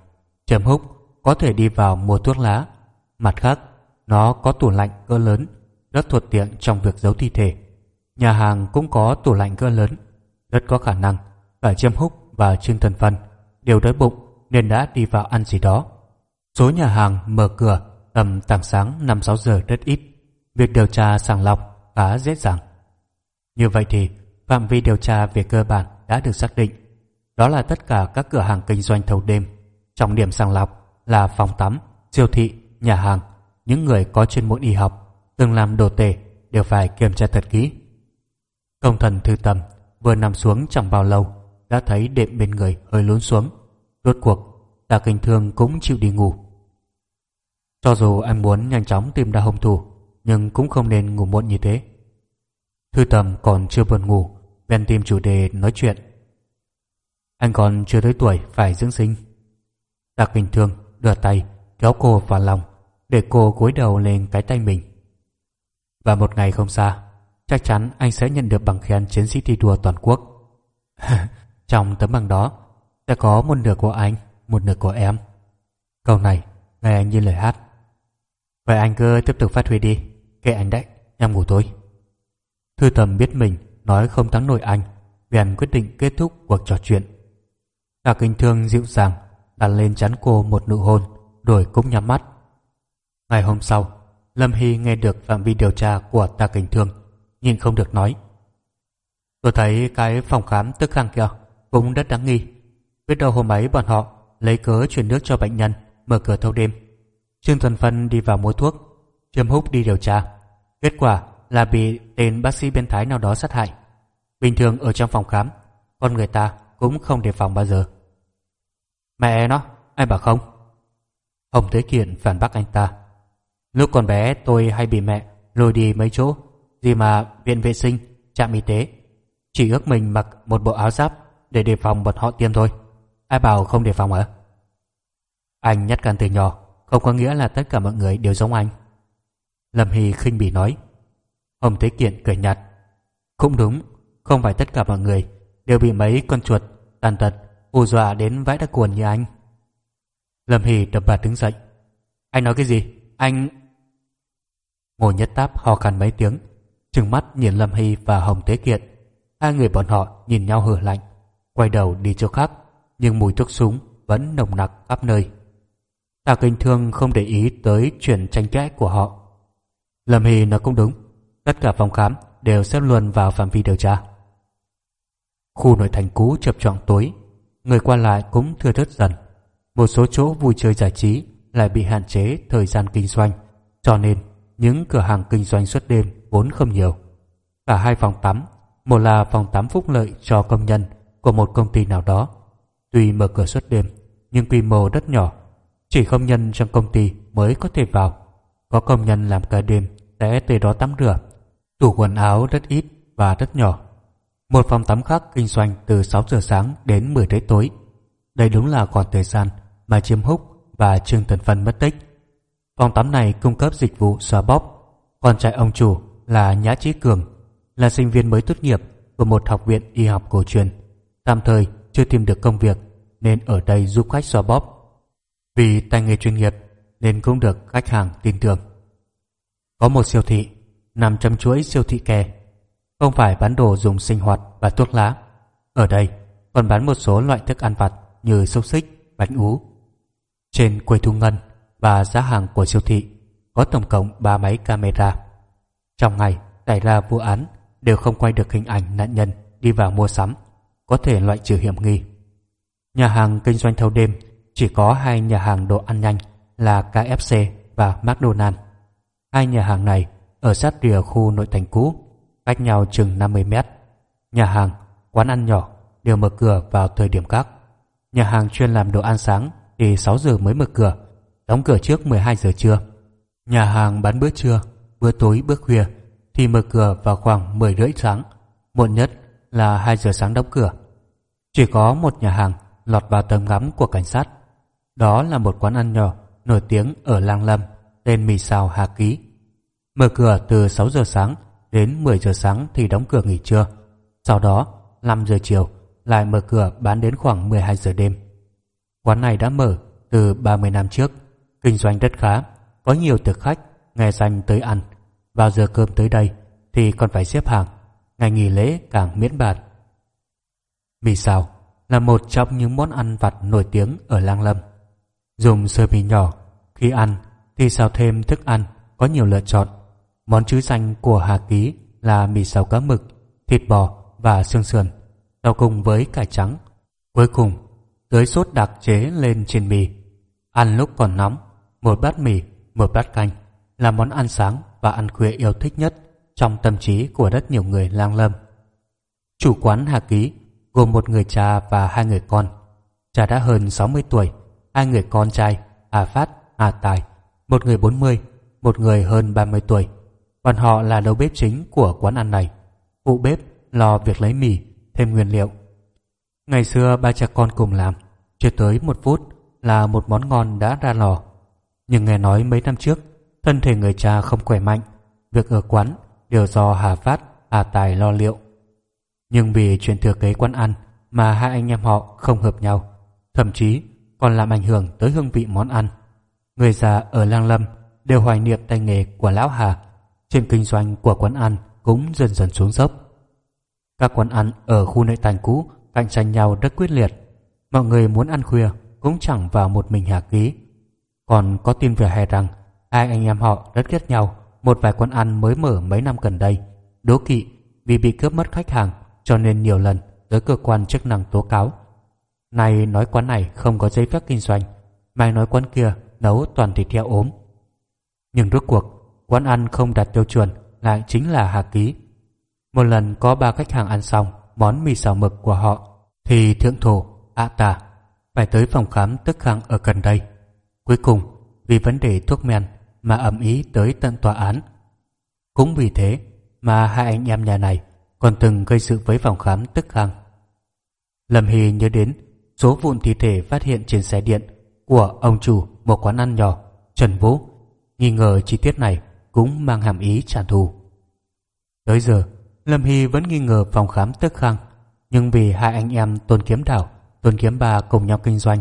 Trầm Húc có thể đi vào mua thuốc lá. Mặt khác, nó có tủ lạnh cỡ lớn, rất thuận tiện trong việc giấu thi thể. Nhà hàng cũng có tủ lạnh cỡ lớn, rất có khả năng cả Chiêm Húc và Trương Thần Phân đều đói bụng nên đã đi vào ăn gì đó. Số nhà hàng mở cửa tầm tảng sáng 5-6 giờ rất ít. Việc điều tra sàng lọc khá dễ dàng. Như vậy thì phạm vi điều tra về cơ bản đã được xác định. Đó là tất cả các cửa hàng kinh doanh thâu đêm. Trọng điểm sàng lọc là phòng tắm, siêu thị, nhà hàng. Những người có chuyên môn y học, từng làm đồ tể đều phải kiểm tra thật kỹ. Công thần thư tầm vừa nằm xuống chẳng bao lâu đã thấy đệm bên người hơi lún xuống. Rốt cuộc, Tạ Kinh Thương cũng chịu đi ngủ. Cho dù anh muốn nhanh chóng tìm ra hung thủ Nhưng cũng không nên ngủ muộn như thế Thư tầm còn chưa buồn ngủ bèn tìm chủ đề nói chuyện Anh còn chưa tới tuổi phải dưỡng sinh Đặc bình thường đưa tay kéo cô vào lòng để cô cúi đầu lên cái tay mình. Và một ngày không xa, chắc chắn anh sẽ nhận được bằng khen chiến sĩ thi đua toàn quốc. Trong tấm bằng đó sẽ có một nửa của anh, một nửa của em. Câu này nghe anh như lời hát. Vậy anh cứ tiếp tục phát huy đi, kệ anh đấy, em ngủ thôi. Thư tầm biết mình nói không thắng nổi anh, bèn quyết định kết thúc cuộc trò chuyện. Cả kinh thương dịu dàng đặt lên chắn cô một nụ hôn, rồi cũng nhắm mắt. Ngày hôm sau, Lâm Hy nghe được phạm vi điều tra của Tạ Kình Thương, nhưng không được nói. Tôi thấy cái phòng khám tức khang kia cũng rất đáng nghi. Biết đâu hôm ấy bọn họ lấy cớ chuyển nước cho bệnh nhân, mở cửa thâu đêm. Trương Thuần Phân đi vào mua thuốc, Trương Húc đi điều tra. Kết quả là bị tên bác sĩ biến thái nào đó sát hại. Bình thường ở trong phòng khám, con người ta cũng không đề phòng bao giờ. Mẹ nó, anh bảo không? Hồng Thế Kiện phản bác anh ta. Lúc còn bé tôi hay bị mẹ lôi đi mấy chỗ, gì mà viện vệ sinh, trạm y tế. Chỉ ước mình mặc một bộ áo giáp để đề phòng bọn họ tiêm thôi. Ai bảo không đề phòng ạ? Anh nhát gan từ nhỏ, không có nghĩa là tất cả mọi người đều giống anh. Lâm Hy khinh bỉ nói. Hồng Thế Kiện cười nhạt. Cũng đúng, không phải tất cả mọi người đều bị mấy con chuột tàn tật hù dọa đến vãi đắc cuồn như anh. Lâm Hỷ đập bạt đứng dậy. Anh nói cái gì? Anh... Ngồi nhất táp ho khăn mấy tiếng, trừng mắt nhìn Lâm Hy và Hồng Thế Kiệt. Hai người bọn họ nhìn nhau hử lạnh, quay đầu đi chỗ khác, nhưng mùi thuốc súng vẫn nồng nặc khắp nơi. Tạ Kinh Thương không để ý tới chuyện tranh cãi của họ. Lâm Hy nói cũng đúng, tất cả phòng khám đều xếp luôn vào phạm vi điều tra. Khu nội thành cũ chập choạng tối, người qua lại cũng thưa thớt dần. Một số chỗ vui chơi giải trí lại bị hạn chế thời gian kinh doanh, cho nên những cửa hàng kinh doanh suốt đêm vốn không nhiều. Cả hai phòng tắm, một là phòng tắm phúc lợi cho công nhân của một công ty nào đó. Tuy mở cửa suốt đêm, nhưng quy mô rất nhỏ, chỉ công nhân trong công ty mới có thể vào. Có công nhân làm cả đêm sẽ tới đó tắm rửa. Tủ quần áo rất ít và rất nhỏ. Một phòng tắm khác kinh doanh từ 6 giờ sáng đến 10 rưỡi tối. Đây đúng là còn thời gian mà Chiêm Húc và Trương Tần Phân mất tích. Phòng tắm này cung cấp dịch vụ xóa bóp. Con trai ông chủ là Nhã Chí Cường, là sinh viên mới tốt nghiệp của một học viện y học cổ truyền. Tạm thời chưa tìm được công việc nên ở đây giúp khách xóa bóp. Vì tay nghề chuyên nghiệp nên cũng được khách hàng tin tưởng. Có một siêu thị nằm trong chuỗi siêu thị kè không phải bán đồ dùng sinh hoạt và thuốc lá. Ở đây còn bán một số loại thức ăn vặt như xúc xích, bánh ú. Trên quầy thu ngân và giá hàng của siêu thị có tổng cộng 3 máy camera. Trong ngày xảy ra vụ án đều không quay được hình ảnh nạn nhân đi vào mua sắm, có thể loại trừ hiểm nghi. Nhà hàng kinh doanh thâu đêm chỉ có hai nhà hàng đồ ăn nhanh là KFC và McDonald's. Hai nhà hàng này ở sát rìa khu nội thành cũ cách nhau chừng 50 mét. Nhà hàng, quán ăn nhỏ đều mở cửa vào thời điểm khác. Nhà hàng chuyên làm đồ ăn sáng thì 6 giờ mới mở cửa, đóng cửa trước 12 giờ trưa. Nhà hàng bán bữa trưa, bữa tối, bữa khuya thì mở cửa vào khoảng 10 rưỡi sáng, muộn nhất là 2 giờ sáng đóng cửa. Chỉ có một nhà hàng lọt vào tầm ngắm của cảnh sát. Đó là một quán ăn nhỏ nổi tiếng ở Lang Lâm tên Mì Xào Hà Ký. Mở cửa từ 6 giờ sáng Đến 10 giờ sáng thì đóng cửa nghỉ trưa. Sau đó, 5 giờ chiều lại mở cửa bán đến khoảng 12 giờ đêm. Quán này đã mở từ 30 năm trước, kinh doanh rất khá, có nhiều thực khách ngày dành tới ăn. Vào giờ cơm tới đây thì còn phải xếp hàng, ngày nghỉ lễ càng miễn bàn. Mì xào là một trong những món ăn vặt nổi tiếng ở Lang Lâm. Dùng sơ mì nhỏ, khi ăn thì xào thêm thức ăn có nhiều lựa chọn Món chứ danh của Hà Ký là mì xào cá mực, thịt bò và xương sườn, đào cùng với cải trắng. Cuối cùng, tưới sốt đặc chế lên trên mì. Ăn lúc còn nóng, một bát mì, một bát canh là món ăn sáng và ăn khuya yêu thích nhất trong tâm trí của rất nhiều người lang lâm. Chủ quán Hà Ký gồm một người cha và hai người con. Cha đã hơn 60 tuổi, hai người con trai Hà Phát, Hà Tài một người 40, một người hơn 30 tuổi. Còn họ là đầu bếp chính của quán ăn này. Phụ bếp lo việc lấy mì, thêm nguyên liệu. Ngày xưa ba cha con cùng làm, chưa tới một phút là một món ngon đã ra lò. Nhưng nghe nói mấy năm trước, thân thể người cha không khỏe mạnh, việc ở quán đều do Hà Phát, Hà Tài lo liệu. Nhưng vì chuyện thừa kế quán ăn mà hai anh em họ không hợp nhau, thậm chí còn làm ảnh hưởng tới hương vị món ăn. Người già ở Lang Lâm đều hoài niệm tay nghề của Lão Hà, trên kinh doanh của quán ăn cũng dần dần xuống dốc. Các quán ăn ở khu nội thành cũ cạnh tranh nhau rất quyết liệt. Mọi người muốn ăn khuya cũng chẳng vào một mình Hà Ký. Còn có tin về hè rằng hai anh em họ rất ghét nhau một vài quán ăn mới mở mấy năm gần đây. Đố kỵ vì bị cướp mất khách hàng cho nên nhiều lần tới cơ quan chức năng tố cáo. Này nói quán này không có giấy phép kinh doanh, mai nói quán kia nấu toàn thịt heo ốm. Nhưng rốt cuộc, quán ăn không đạt tiêu chuẩn lại chính là Hà Ký. Một lần có ba khách hàng ăn xong món mì xào mực của họ, thì thượng thổ, ạ tà, phải tới phòng khám tức khang ở gần đây. Cuối cùng, vì vấn đề thuốc men mà ẩm ý tới tận tòa án. Cũng vì thế mà hai anh em nhà này còn từng gây sự với phòng khám tức khang. Lâm Hy nhớ đến số vụn thi thể phát hiện trên xe điện của ông chủ một quán ăn nhỏ, Trần Vũ, nghi ngờ chi tiết này cũng mang hàm ý trả thù. Tới giờ, Lâm Hy vẫn nghi ngờ phòng khám tức khang, nhưng vì hai anh em Tôn Kiếm Đảo, Tôn Kiếm Ba cùng nhau kinh doanh,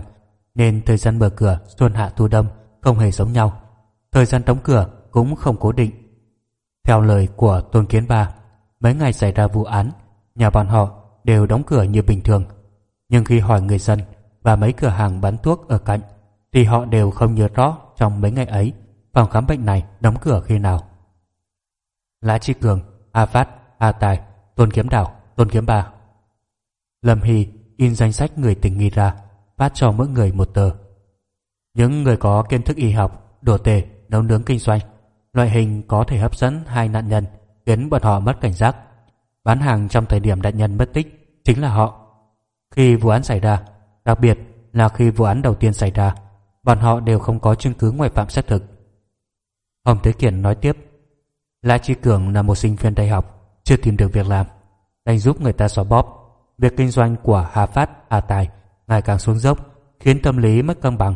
nên thời gian mở cửa xuân hạ thu đông không hề giống nhau. Thời gian đóng cửa cũng không cố định. Theo lời của Tôn Kiến Ba, mấy ngày xảy ra vụ án, nhà bọn họ đều đóng cửa như bình thường. Nhưng khi hỏi người dân và mấy cửa hàng bán thuốc ở cạnh, thì họ đều không nhớ rõ trong mấy ngày ấy phòng khám bệnh này đóng cửa khi nào. Lã Chi Cường, A Phát, A Tài, Tôn Kiếm Đảo, Tôn Kiếm Ba. Lâm Hy in danh sách người tình nghi ra, phát cho mỗi người một tờ. Những người có kiến thức y học, đồ tể, nấu nướng kinh doanh, loại hình có thể hấp dẫn hai nạn nhân, khiến bọn họ mất cảnh giác. Bán hàng trong thời điểm nạn nhân mất tích chính là họ. Khi vụ án xảy ra, đặc biệt là khi vụ án đầu tiên xảy ra, bọn họ đều không có chứng cứ ngoại phạm xác thực. Hồng Thế Kiển nói tiếp, La Chi Cường là một sinh viên đại học, chưa tìm được việc làm, đành giúp người ta xóa bóp. Việc kinh doanh của Hà Phát, Hà Tài ngày càng xuống dốc, khiến tâm lý mất cân bằng.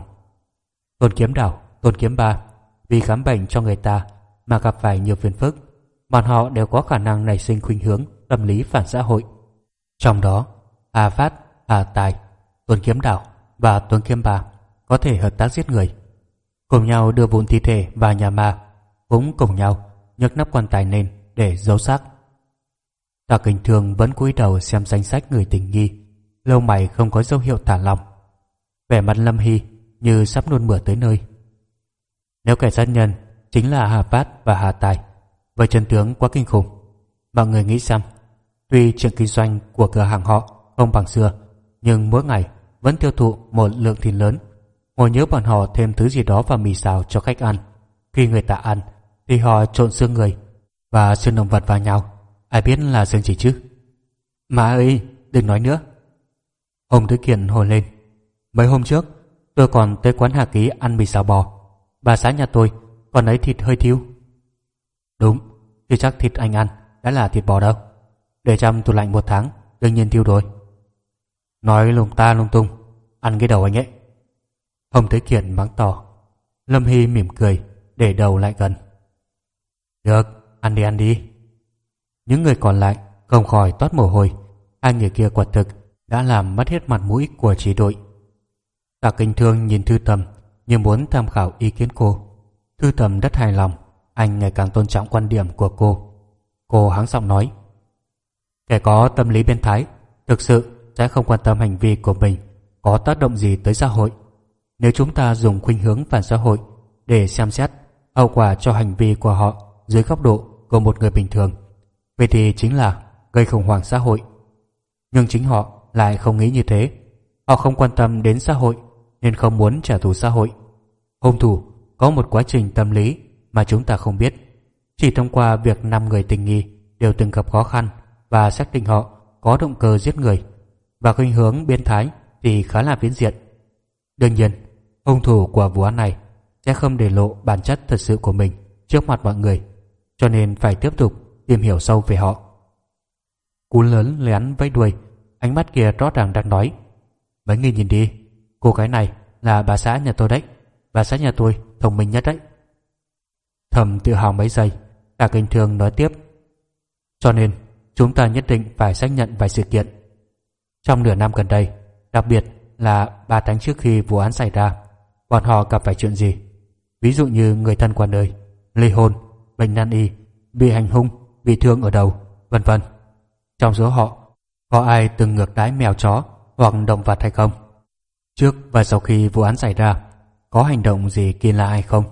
Tôn Kiếm Đảo, Tôn Kiếm Ba, vì khám bệnh cho người ta mà gặp phải nhiều phiền phức, bọn họ đều có khả năng nảy sinh khuynh hướng tâm lý phản xã hội. Trong đó, Hà Phát, Hà Tài, Tôn Kiếm Đảo và Tôn Kiếm Ba có thể hợp tác giết người. Cùng nhau đưa vụn thi thể vào nhà ma, cũng cùng nhau nhấc nắp quan tài lên để giấu xác. Tạ Kinh thường vẫn cúi đầu xem danh sách người tình nghi, lâu mày không có dấu hiệu thả lòng. Vẻ mặt Lâm Hy như sắp nôn mửa tới nơi. Nếu kẻ sát nhân chính là Hà Phát và Hà Tài, vậy chân tướng quá kinh khủng. Mọi người nghĩ xem, tuy chuyện kinh doanh của cửa hàng họ không bằng xưa, nhưng mỗi ngày vẫn tiêu thụ một lượng thịt lớn. Ngồi nhớ bọn họ thêm thứ gì đó vào mì xào cho khách ăn. Khi người ta ăn, thì họ trộn xương người và xương động vật vào nhau. Ai biết là xương gì chứ? Mà ơi, đừng nói nữa. Hồng Thứ Kiền hồi lên. Mấy hôm trước, tôi còn tới quán Hà Ký ăn mì xào bò. Bà xã nhà tôi còn ấy thịt hơi thiếu. Đúng, Chứ chắc thịt anh ăn đã là thịt bò đâu. Để trong tủ lạnh một tháng, đương nhiên thiêu rồi. Nói lung ta lung tung, ăn cái đầu anh ấy. Hồng Thế Kiệt mắng to. Lâm Hy mỉm cười, để đầu lại gần. Được, ăn đi ăn đi. Những người còn lại không khỏi toát mồ hôi. Hai người kia quả thực đã làm mất hết mặt mũi của chỉ đội. Tạ Kinh Thương nhìn Thư Tầm như muốn tham khảo ý kiến cô. Thư Tầm rất hài lòng, anh ngày càng tôn trọng quan điểm của cô. Cô hắng giọng nói, kẻ có tâm lý biến thái thực sự sẽ không quan tâm hành vi của mình có tác động gì tới xã hội. Nếu chúng ta dùng khuynh hướng phản xã hội để xem xét hậu quả cho hành vi của họ dưới góc độ của một người bình thường, vậy thì chính là gây khủng hoảng xã hội. Nhưng chính họ lại không nghĩ như thế. Họ không quan tâm đến xã hội nên không muốn trả thù xã hội. Hung thủ có một quá trình tâm lý mà chúng ta không biết. Chỉ thông qua việc năm người tình nghi đều từng gặp khó khăn và xác định họ có động cơ giết người và khuynh hướng biến thái thì khá là biến diện. Đương nhiên, hung thủ của vụ án này sẽ không để lộ bản chất thật sự của mình trước mặt mọi người, cho nên phải tiếp tục tìm hiểu sâu về họ. Cú lớn lén vẫy đuôi, ánh mắt kia rõ ràng đang nói. Mấy người nhìn đi, cô gái này là bà xã nhà tôi đấy, bà xã nhà tôi thông minh nhất đấy. Thầm tự hào mấy giây, cả kinh thường nói tiếp. Cho nên, chúng ta nhất định phải xác nhận vài sự kiện. Trong nửa năm gần đây, đặc biệt là ba tháng trước khi vụ án xảy ra, bọn họ gặp phải chuyện gì? Ví dụ như người thân qua đời, ly hôn, bệnh nan y, bị hành hung, bị thương ở đầu, vân vân. Trong số họ, có ai từng ngược đái mèo chó hoặc động vật hay không? Trước và sau khi vụ án xảy ra, có hành động gì kỳ lạ hay không?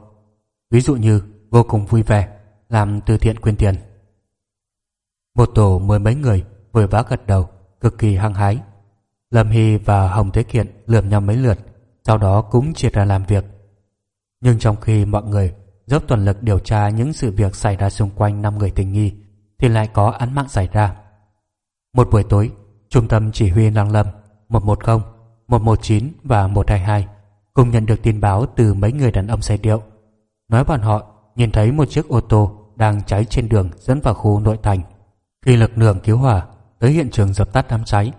Ví dụ như vô cùng vui vẻ, làm từ thiện quyên tiền. Một tổ mười mấy người vội vã gật đầu, cực kỳ hăng hái. Lâm Hy và Hồng Thế Kiện lườm nhau mấy lượt, sau đó cũng chia ra làm việc. Nhưng trong khi mọi người dốc toàn lực điều tra những sự việc xảy ra xung quanh năm người tình nghi, thì lại có án mạng xảy ra. Một buổi tối, Trung tâm Chỉ huy Lăng Lâm 110, 119 và 122 cùng nhận được tin báo từ mấy người đàn ông say rượu. Nói bọn họ nhìn thấy một chiếc ô tô đang cháy trên đường dẫn vào khu nội thành. Khi lực lượng cứu hỏa tới hiện trường dập tắt đám cháy,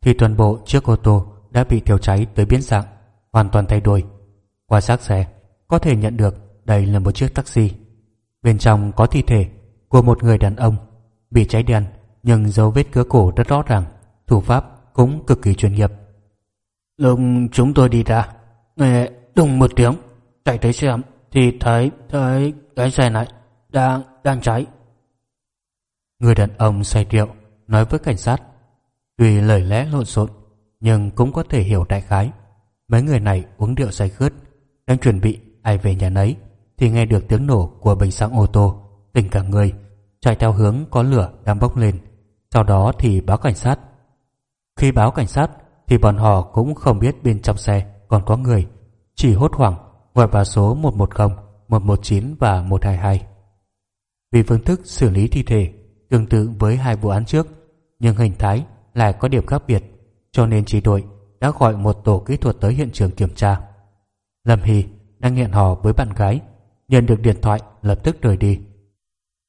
thì toàn bộ chiếc ô tô đã bị thiêu cháy tới biến dạng, hoàn toàn thay đổi. Qua xác xe, có thể nhận được đây là một chiếc taxi. Bên trong có thi thể của một người đàn ông bị cháy đen nhưng dấu vết cứa cổ rất rõ ràng, thủ pháp cũng cực kỳ chuyên nghiệp. Lúc chúng tôi đi ra, nghe đùng một tiếng, chạy tới xem thì thấy thấy cái xe này đang đang cháy. Người đàn ông say rượu nói với cảnh sát, tuy lời lẽ lộn xộn nhưng cũng có thể hiểu đại khái. Mấy người này uống rượu say khướt, đang chuẩn bị ai về nhà nấy thì nghe được tiếng nổ của bình xăng ô tô, tỉnh cả người, chạy theo hướng có lửa đang bốc lên. Sau đó thì báo cảnh sát. Khi báo cảnh sát thì bọn họ cũng không biết bên trong xe còn có người, chỉ hốt hoảng gọi vào số 110, 119 và 122. Vì phương thức xử lý thi thể tương tự với hai vụ án trước, nhưng hình thái lại có điểm khác biệt, cho nên chỉ đội đã gọi một tổ kỹ thuật tới hiện trường kiểm tra. Lâm Hy đang hẹn hò với bạn gái, nhận được điện thoại lập tức rời đi.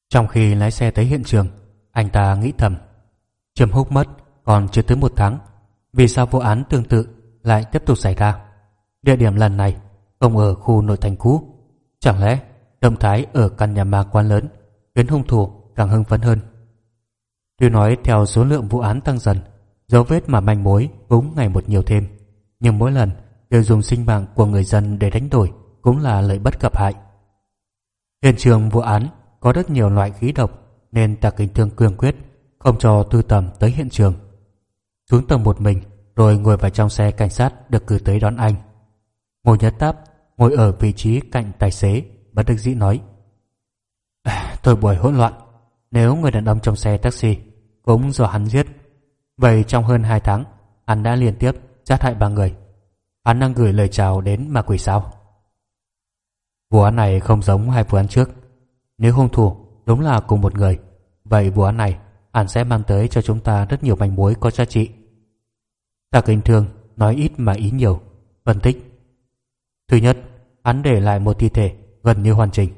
Trong khi lái xe tới hiện trường, anh ta nghĩ thầm. Trầm húc mất còn chưa tới một tháng, vì sao vụ án tương tự lại tiếp tục xảy ra? Địa điểm lần này không ở khu nội thành cũ. Chẳng lẽ động thái ở căn nhà ma quan lớn khiến hung thủ càng hưng phấn hơn? Tuy nói theo số lượng vụ án tăng dần, dấu vết mà manh mối cũng ngày một nhiều thêm, nhưng mỗi lần đều dùng sinh mạng của người dân để đánh đổi cũng là lợi bất cập hại. Hiện trường vụ án có rất nhiều loại khí độc nên Tạc Kính Thương cương quyết không cho tư tầm tới hiện trường. Xuống tầng một mình rồi ngồi vào trong xe cảnh sát được cử tới đón anh. Ngô Nhất Táp ngồi ở vị trí cạnh tài xế bất đắc dĩ nói à, Tôi buổi hỗn loạn nếu người đàn ông trong xe taxi cũng do hắn giết vậy trong hơn 2 tháng hắn đã liên tiếp sát hại ba người hắn đang gửi lời chào đến ma quỷ sao vụ án này không giống hai vụ án trước nếu hung thủ đúng là cùng một người vậy vụ án này hắn sẽ mang tới cho chúng ta rất nhiều manh mối có giá trị tạ kinh thương nói ít mà ý nhiều phân tích Thứ nhất, hắn để lại một thi thể gần như hoàn chỉnh.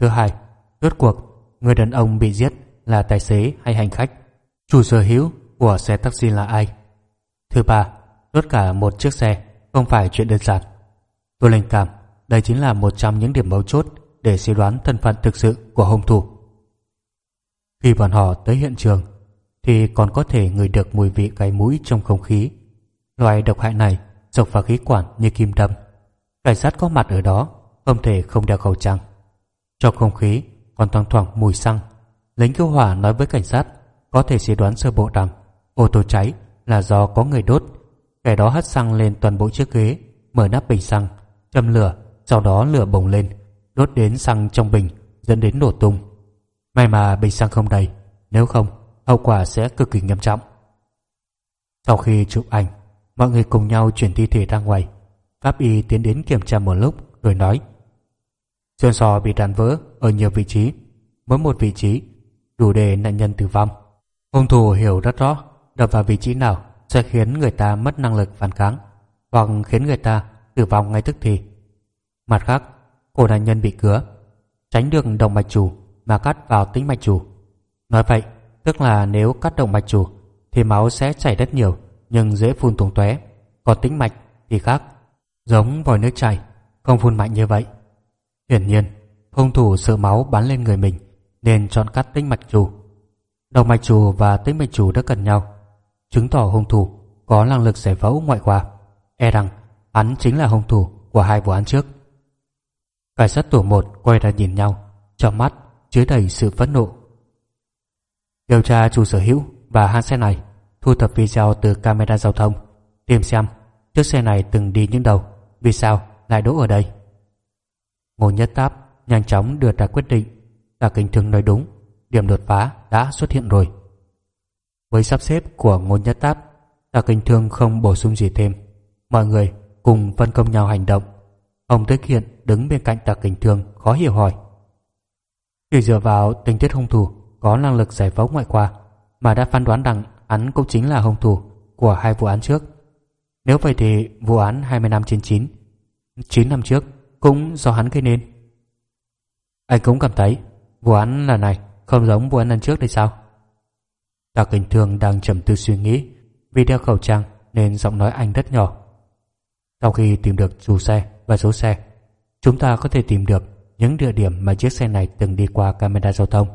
Thứ hai, rốt cuộc người đàn ông bị giết là tài xế hay hành khách, chủ sở hữu của xe taxi là ai. Thứ ba, đốt cả một chiếc xe không phải chuyện đơn giản. Tôi linh cảm đây chính là một trong những điểm mấu chốt để suy đoán thân phận thực sự của hung thủ. Khi bọn họ tới hiện trường, thì còn có thể ngửi được mùi vị gáy mũi trong không khí. Loại độc hại này dọc vào khí quản như kim đâm. Cảnh sát có mặt ở đó, Không thể không đeo khẩu trang. Trong không khí còn thoang thoảng mùi xăng. Lính cứu hỏa nói với cảnh sát, Có thể suy đoán sơ bộ rằng Ô tô cháy là do có người đốt. Kẻ đó hất xăng lên toàn bộ chiếc ghế, Mở nắp bình xăng, Châm lửa, Sau đó lửa bùng lên, Đốt đến xăng trong bình, Dẫn đến nổ tung. May mà bình xăng không đầy Nếu không hậu quả sẽ cực kỳ nghiêm trọng. Sau khi chụp ảnh Mọi người cùng nhau chuyển thi thể ra ngoài. Pháp y tiến đến kiểm tra một lúc rồi nói Xương sò bị đàn vỡ ở nhiều vị trí Mỗi một vị trí đủ để nạn nhân tử vong. Hung thủ hiểu rất rõ đập vào vị trí nào sẽ khiến người ta mất năng lực phản kháng hoặc khiến người ta tử vong ngay tức thì. Mặt khác, cổ nạn nhân bị cứa, tránh được động mạch chủ mà cắt vào tĩnh mạch chủ. Nói vậy, tức là nếu cắt động mạch chủ thì máu sẽ chảy rất nhiều nhưng dễ phun tung tóe, còn tĩnh mạch thì khác, giống vòi nước chảy, không phun mạnh như vậy. Hiển nhiên, hung thủ sợ máu bắn lên người mình nên chọn cắt tĩnh mạch chủ. Động mạch chủ và tĩnh mạch chủ rất gần nhau, chứng tỏ hung thủ có năng lực giải phẫu ngoại khoa. E rằng hắn chính là hung thủ của hai vụ án trước. Cảnh sát tổ một quay ra nhìn nhau, trong mắt chứa đầy sự phẫn nộ. Điều tra chủ sở hữu và hãng xe này thu thập video từ camera giao thông, tìm xem chiếc xe này từng đi những đầu, vì sao lại đỗ ở đây. Ngô Nhất Táp nhanh chóng đưa ra quyết định, Tạ Kinh Thương nói đúng, điểm đột phá đã xuất hiện rồi. Với sắp xếp của Ngô Nhất Táp, Tạ Kinh Thương không bổ sung gì thêm. Mọi người cùng phân công nhau hành động. Ông Tới Hiện đứng bên cạnh Tạ Kình Thương khó hiểu hỏi. Chỉ dựa vào tình tiết hung thủ có năng lực giải phóng ngoại khoa mà đã phán đoán rằng hắn cũng chính là hung thủ của hai vụ án trước. Nếu vậy thì vụ án 20 năm trên 9, 9 năm trước cũng do hắn gây nên. Anh cũng cảm thấy vụ án lần này không giống vụ án lần trước đây sao? Tạ Kinh Thương đang trầm tư suy nghĩ vì đeo khẩu trang nên giọng nói anh rất nhỏ. Sau khi tìm được chủ xe và số xe, chúng ta có thể tìm được những địa điểm mà chiếc xe này từng đi qua camera giao thông.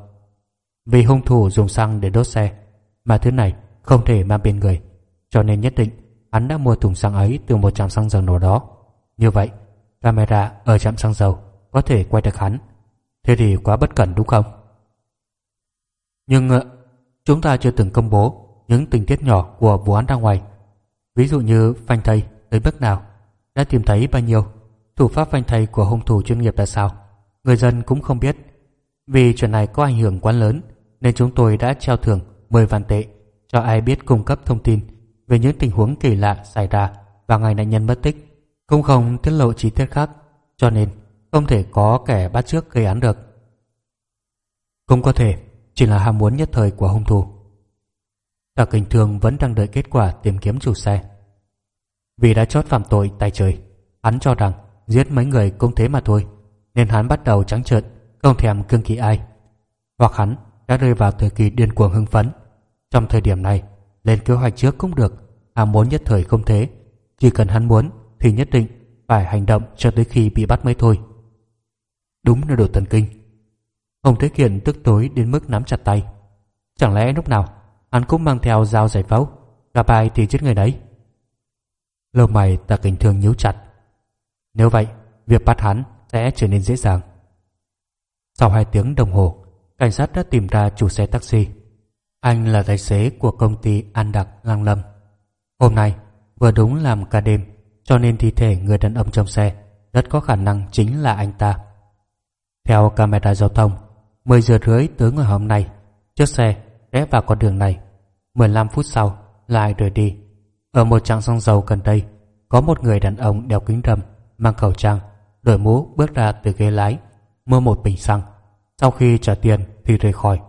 Vì hung thủ dùng xăng để đốt xe, mà thứ này không thể mang bên người, cho nên nhất định hắn đã mua thùng xăng ấy từ một trạm xăng dầu nào đó. Như vậy, camera ở trạm xăng dầu có thể quay được hắn. Thế thì quá bất cẩn đúng không? Nhưng ờ, chúng ta chưa từng công bố những tình tiết nhỏ của vụ án ra ngoài. Ví dụ như phanh thầy tới bước nào, đã tìm thấy bao nhiêu, thủ pháp phanh thầy của hung thủ chuyên nghiệp là sao, người dân cũng không biết. Vì chuyện này có ảnh hưởng quá lớn nên chúng tôi đã treo thưởng 10 vạn tệ cho ai biết cung cấp thông tin về những tình huống kỳ lạ xảy ra vào ngày nạn nhân mất tích, cũng không tiết lộ chi tiết khác, cho nên không thể có kẻ bắt trước gây án được. Cũng có thể chỉ là ham muốn nhất thời của hung thủ. Tạ Kinh Thương vẫn đang đợi kết quả tìm kiếm chủ xe. Vì đã chót phạm tội tay trời, hắn cho rằng giết mấy người cũng thế mà thôi, nên hắn bắt đầu trắng trợn, không thèm cương kỵ ai. Hoặc hắn đã rơi vào thời kỳ điên cuồng hưng phấn. Trong thời điểm này, lên kế hoạch trước cũng được, ham muốn nhất thời không thế. Chỉ cần hắn muốn thì nhất định phải hành động cho tới khi bị bắt mới thôi. Đúng là đồ thần kinh. Ông Thế Kiện tức tối đến mức nắm chặt tay. Chẳng lẽ lúc nào hắn cũng mang theo dao giải phẫu, gặp ai thì giết người đấy. Lâu mày ta kính thường nhíu chặt. Nếu vậy, việc bắt hắn sẽ trở nên dễ dàng. Sau hai tiếng đồng hồ, cảnh sát đã tìm ra chủ xe taxi. Anh là tài xế của công ty An Đặc Lang Lâm. Hôm nay, vừa đúng làm ca đêm, cho nên thi thể người đàn ông trong xe rất có khả năng chính là anh ta. Theo camera giao thông, 10 giờ rưỡi tới ngày hôm nay, chiếc xe rẽ vào con đường này. 15 phút sau, lại rời đi. Ở một trạm xăng dầu gần đây, có một người đàn ông đeo kính râm, mang khẩu trang, đội mũ bước ra từ ghế lái, mua một bình xăng. Sau khi trả tiền thì rời khỏi.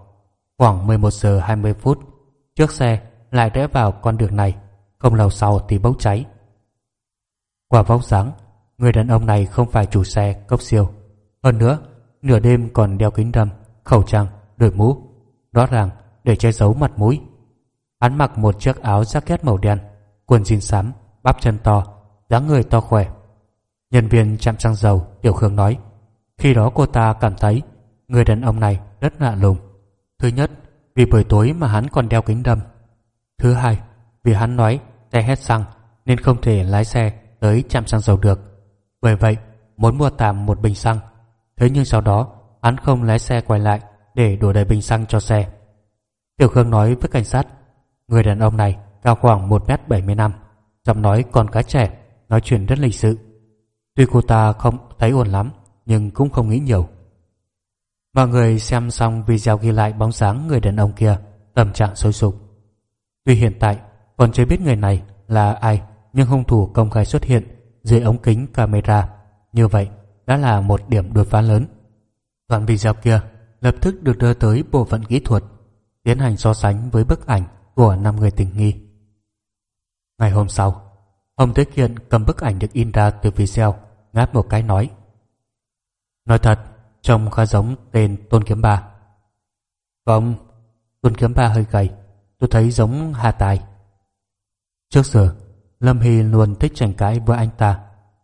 Khoảng 11 giờ 20 phút, chiếc xe lại rẽ vào con đường này, không lâu sau thì bốc cháy. Quả vóc dáng, người đàn ông này không phải chủ xe cốc siêu. Hơn nữa, nửa đêm còn đeo kính râm, khẩu trang, đội mũ, rõ ràng để che giấu mặt mũi. Hắn mặc một chiếc áo jacket màu đen, quần jean xám, bắp chân to, dáng người to khỏe. Nhân viên chạm xăng dầu Tiểu Khương nói, khi đó cô ta cảm thấy người đàn ông này rất lạ lùng. Thứ nhất, vì buổi tối mà hắn còn đeo kính đâm. Thứ hai, vì hắn nói xe hết xăng nên không thể lái xe tới trạm xăng dầu được. Bởi vậy, muốn mua tạm một bình xăng. Thế nhưng sau đó, hắn không lái xe quay lại để đổ đầy bình xăng cho xe. Tiểu Khương nói với cảnh sát, người đàn ông này cao khoảng 1m75, giọng nói còn cá trẻ, nói chuyện rất lịch sự. Tuy cô ta không thấy ổn lắm, nhưng cũng không nghĩ nhiều. Mọi người xem xong video ghi lại bóng dáng người đàn ông kia, tâm trạng sôi sục. Tuy hiện tại còn chưa biết người này là ai, nhưng hung thủ công khai xuất hiện dưới ống kính camera. Như vậy đã là một điểm đột phá lớn. Đoạn video kia lập tức được đưa tới bộ phận kỹ thuật, tiến hành so sánh với bức ảnh của năm người tình nghi. Ngày hôm sau, ông Thế Kiện cầm bức ảnh được in ra từ video, ngáp một cái nói Nói thật, trông khá giống tên Tôn Kiếm Ba. Không, Tôn Kiếm Ba hơi gầy, tôi thấy giống Hà Tài. Trước giờ, Lâm Hy luôn thích tranh cãi với anh ta,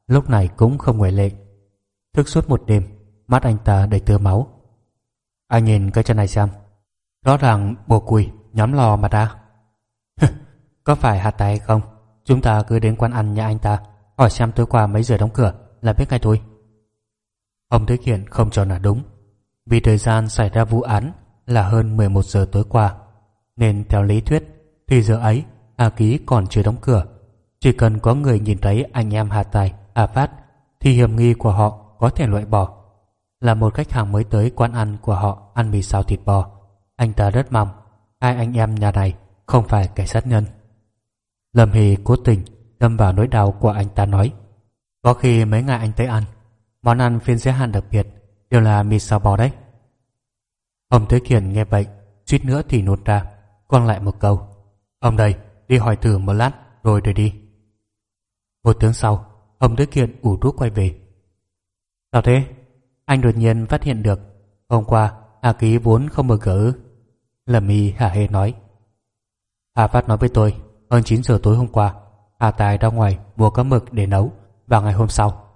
lúc này cũng không ngoại lệ. Thức suốt một đêm, mắt anh ta đầy tơ máu. Anh nhìn cái chân này xem, rõ ràng bồ cùi nhắm lò mà ta Có phải Hà Tài không? Chúng ta cứ đến quán ăn nhà anh ta, hỏi xem tối qua mấy giờ đóng cửa là biết ngay thôi. Ông Thế Kiện không cho là đúng, vì thời gian xảy ra vụ án là hơn 11 giờ tối qua, nên theo lý thuyết thì giờ ấy A Ký còn chưa đóng cửa. Chỉ cần có người nhìn thấy anh em Hà Tài, A Phát thì hiểm nghi của họ có thể loại bỏ. Là một khách hàng mới tới quán ăn của họ ăn mì xào thịt bò, anh ta rất mong hai anh em nhà này không phải kẻ sát nhân. Lâm Hì cố tình đâm vào nỗi đau của anh ta nói có khi mấy ngày anh tới ăn, Món ăn phiên giới hạn đặc biệt Đều là mì xào bò đấy. Ông Thế Kiển nghe vậy, suýt nữa thì nôn ra, Còn lại một câu. Ông đây, đi hỏi thử một lát, rồi rời đi. Một tiếng sau, Ông Thế Kiển ủ rút quay về. Sao thế? Anh đột nhiên phát hiện được, Hôm qua hà Ký vốn không mở cửa Lâm Y hả hê nói. Hà Phát nói với tôi, hơn 9 giờ tối hôm qua Hà Tài ra ngoài mua cá mực để nấu vào ngày hôm sau,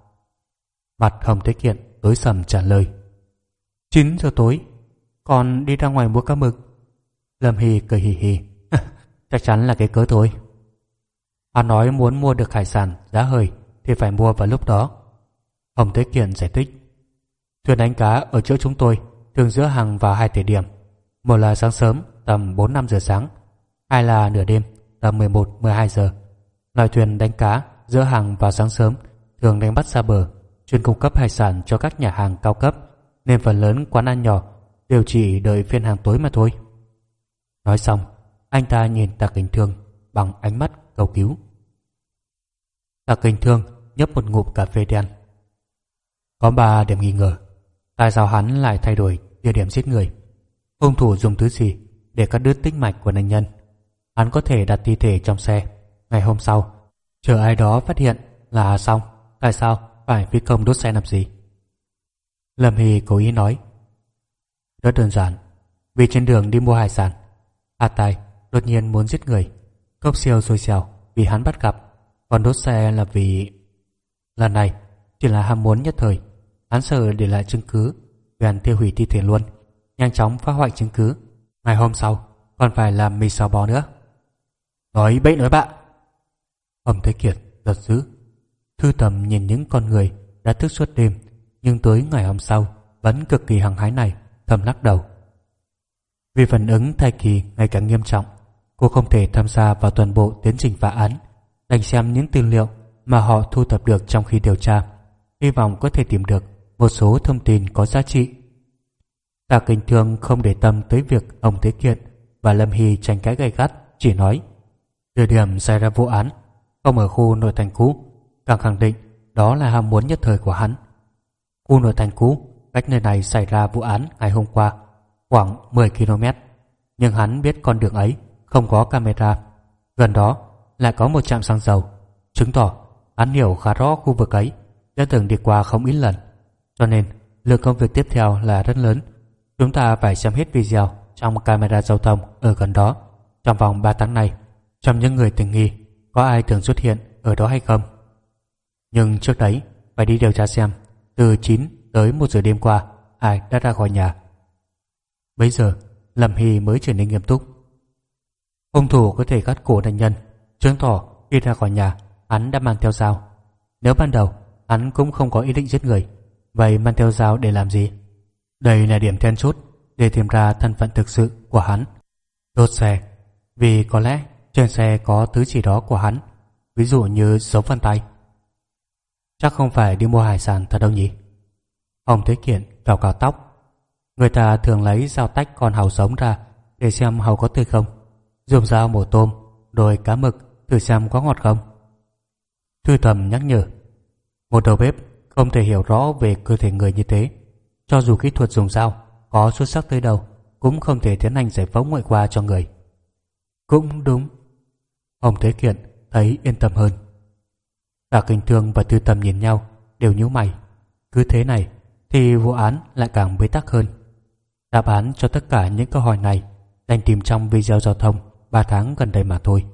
Mặt Hồng Thế Kiện tối sầm trả lời. 9 giờ tối Còn đi ra ngoài mua cá mực. Lâm Hy cười hì hì. Chắc chắn là cái cớ thôi. Hắn nói muốn mua được hải sản giá hời Thì phải mua vào lúc đó. Hồng Thế Kiện giải thích. Thuyền đánh cá ở chỗ chúng tôi Thường giữa hàng vào hai thời điểm. Một là sáng sớm, tầm 4-5 giờ sáng. Hai là nửa đêm, tầm 11-12 giờ. Loại thuyền đánh cá giữa hàng vào sáng sớm thường đánh bắt xa bờ, chuyên cung cấp hải sản cho các nhà hàng cao cấp, nên phần lớn quán ăn nhỏ đều chỉ đợi phiên hàng tối mà thôi. Nói xong, anh ta nhìn tạc Kình Thương bằng ánh mắt cầu cứu. tạc Kình Thương nhấp một ngụm cà phê đen. Có ba điểm nghi ngờ, tại sao hắn lại thay đổi địa điểm giết người? Hung thủ dùng thứ gì để cắt đứt tích mạch của nạn nhân? Hắn có thể đặt thi thể trong xe Ngày hôm sau Chờ ai đó phát hiện là xong, Tại sao phải phi công đốt xe làm gì? Lâm Hy cố ý nói. Rất đơn giản, Vì trên đường đi mua hải sản A Tài đột nhiên muốn giết người. Cốc siêu xôi xèo vì hắn bắt gặp, Còn đốt xe là vì Lần này chỉ là ham muốn nhất thời. Hắn sợ để lại chứng cứ, Bèn tiêu hủy thi thể luôn, Nhanh chóng phá hoại chứng cứ. Ngày hôm sau, còn phải làm mì xào bò nữa. Nói bậy nói bạ. Ông Thế Kiệt giật dữ Thư tầm nhìn những con người đã thức suốt đêm Nhưng tới ngày hôm sau Vẫn cực kỳ hăng hái này Thầm lắc đầu. Vì phản ứng thai kỳ ngày càng nghiêm trọng Cô không thể tham gia vào toàn bộ tiến trình phá án Đành xem những tư liệu Mà họ thu thập được trong khi điều tra Hy vọng có thể tìm được Một số thông tin có giá trị. Tạ Kinh Thương không để tâm tới việc ông Thế Kiệt và Lâm Hy tranh cãi gay gắt, chỉ nói thời điểm xảy ra vụ án không ở khu nội thành cũ, càng khẳng định đó là ham muốn nhất thời của hắn. Khu nội thành cũ cách nơi này xảy ra vụ án ngày hôm qua khoảng 10 km, nhưng hắn biết con đường ấy không có camera. Gần đó lại có một trạm xăng dầu, chứng tỏ hắn hiểu khá rõ khu vực ấy đã từng đi qua không ít lần. Cho nên lượng công việc tiếp theo là rất lớn. Chúng ta phải xem hết video trong camera giao thông ở gần đó trong vòng 3 tháng này. Trong những người tình nghi có ai thường xuất hiện ở đó hay không? Nhưng trước đấy, Phải đi điều tra xem, Từ 9 tới 1 giờ đêm qua, Ai đã ra khỏi nhà. Bây giờ, Lâm Hy mới trở nên nghiêm túc. Hung thủ có thể cắt cổ nạn nhân, Chứng tỏ khi ra khỏi nhà, Hắn đã mang theo dao. Nếu ban đầu, hắn cũng không có ý định giết người, Vậy mang theo dao để làm gì? Đây là điểm then chốt Để tìm ra thân phận thực sự của hắn. Đốt xe, Vì có lẽ trên xe có thứ gì đó của hắn, Ví dụ như dấu vân tay. Chắc không phải đi mua hải sản thật đâu nhỉ? Ông Thế Kiện cào cào tóc. Người ta thường lấy dao tách con hàu sống ra Để xem hàu có tươi không. Dùng dao mổ tôm, đồi cá mực, thử xem có ngọt không. Thư thầm nhắc nhở. Một đầu bếp không thể hiểu rõ về cơ thể người như thế. Cho dù kỹ thuật dùng dao Có xuất sắc tới đâu, Cũng không thể tiến hành giải phóng ngoại khoa cho người. Cũng đúng. Ông Thế Kiện thấy yên tâm hơn. cả Kinh Thương và Tư Tâm nhìn nhau đều nhíu mày. Cứ thế này, thì vụ án lại càng bế tắc hơn. Đáp án cho tất cả những câu hỏi này đành tìm trong video giao thông 3 tháng gần đây mà thôi.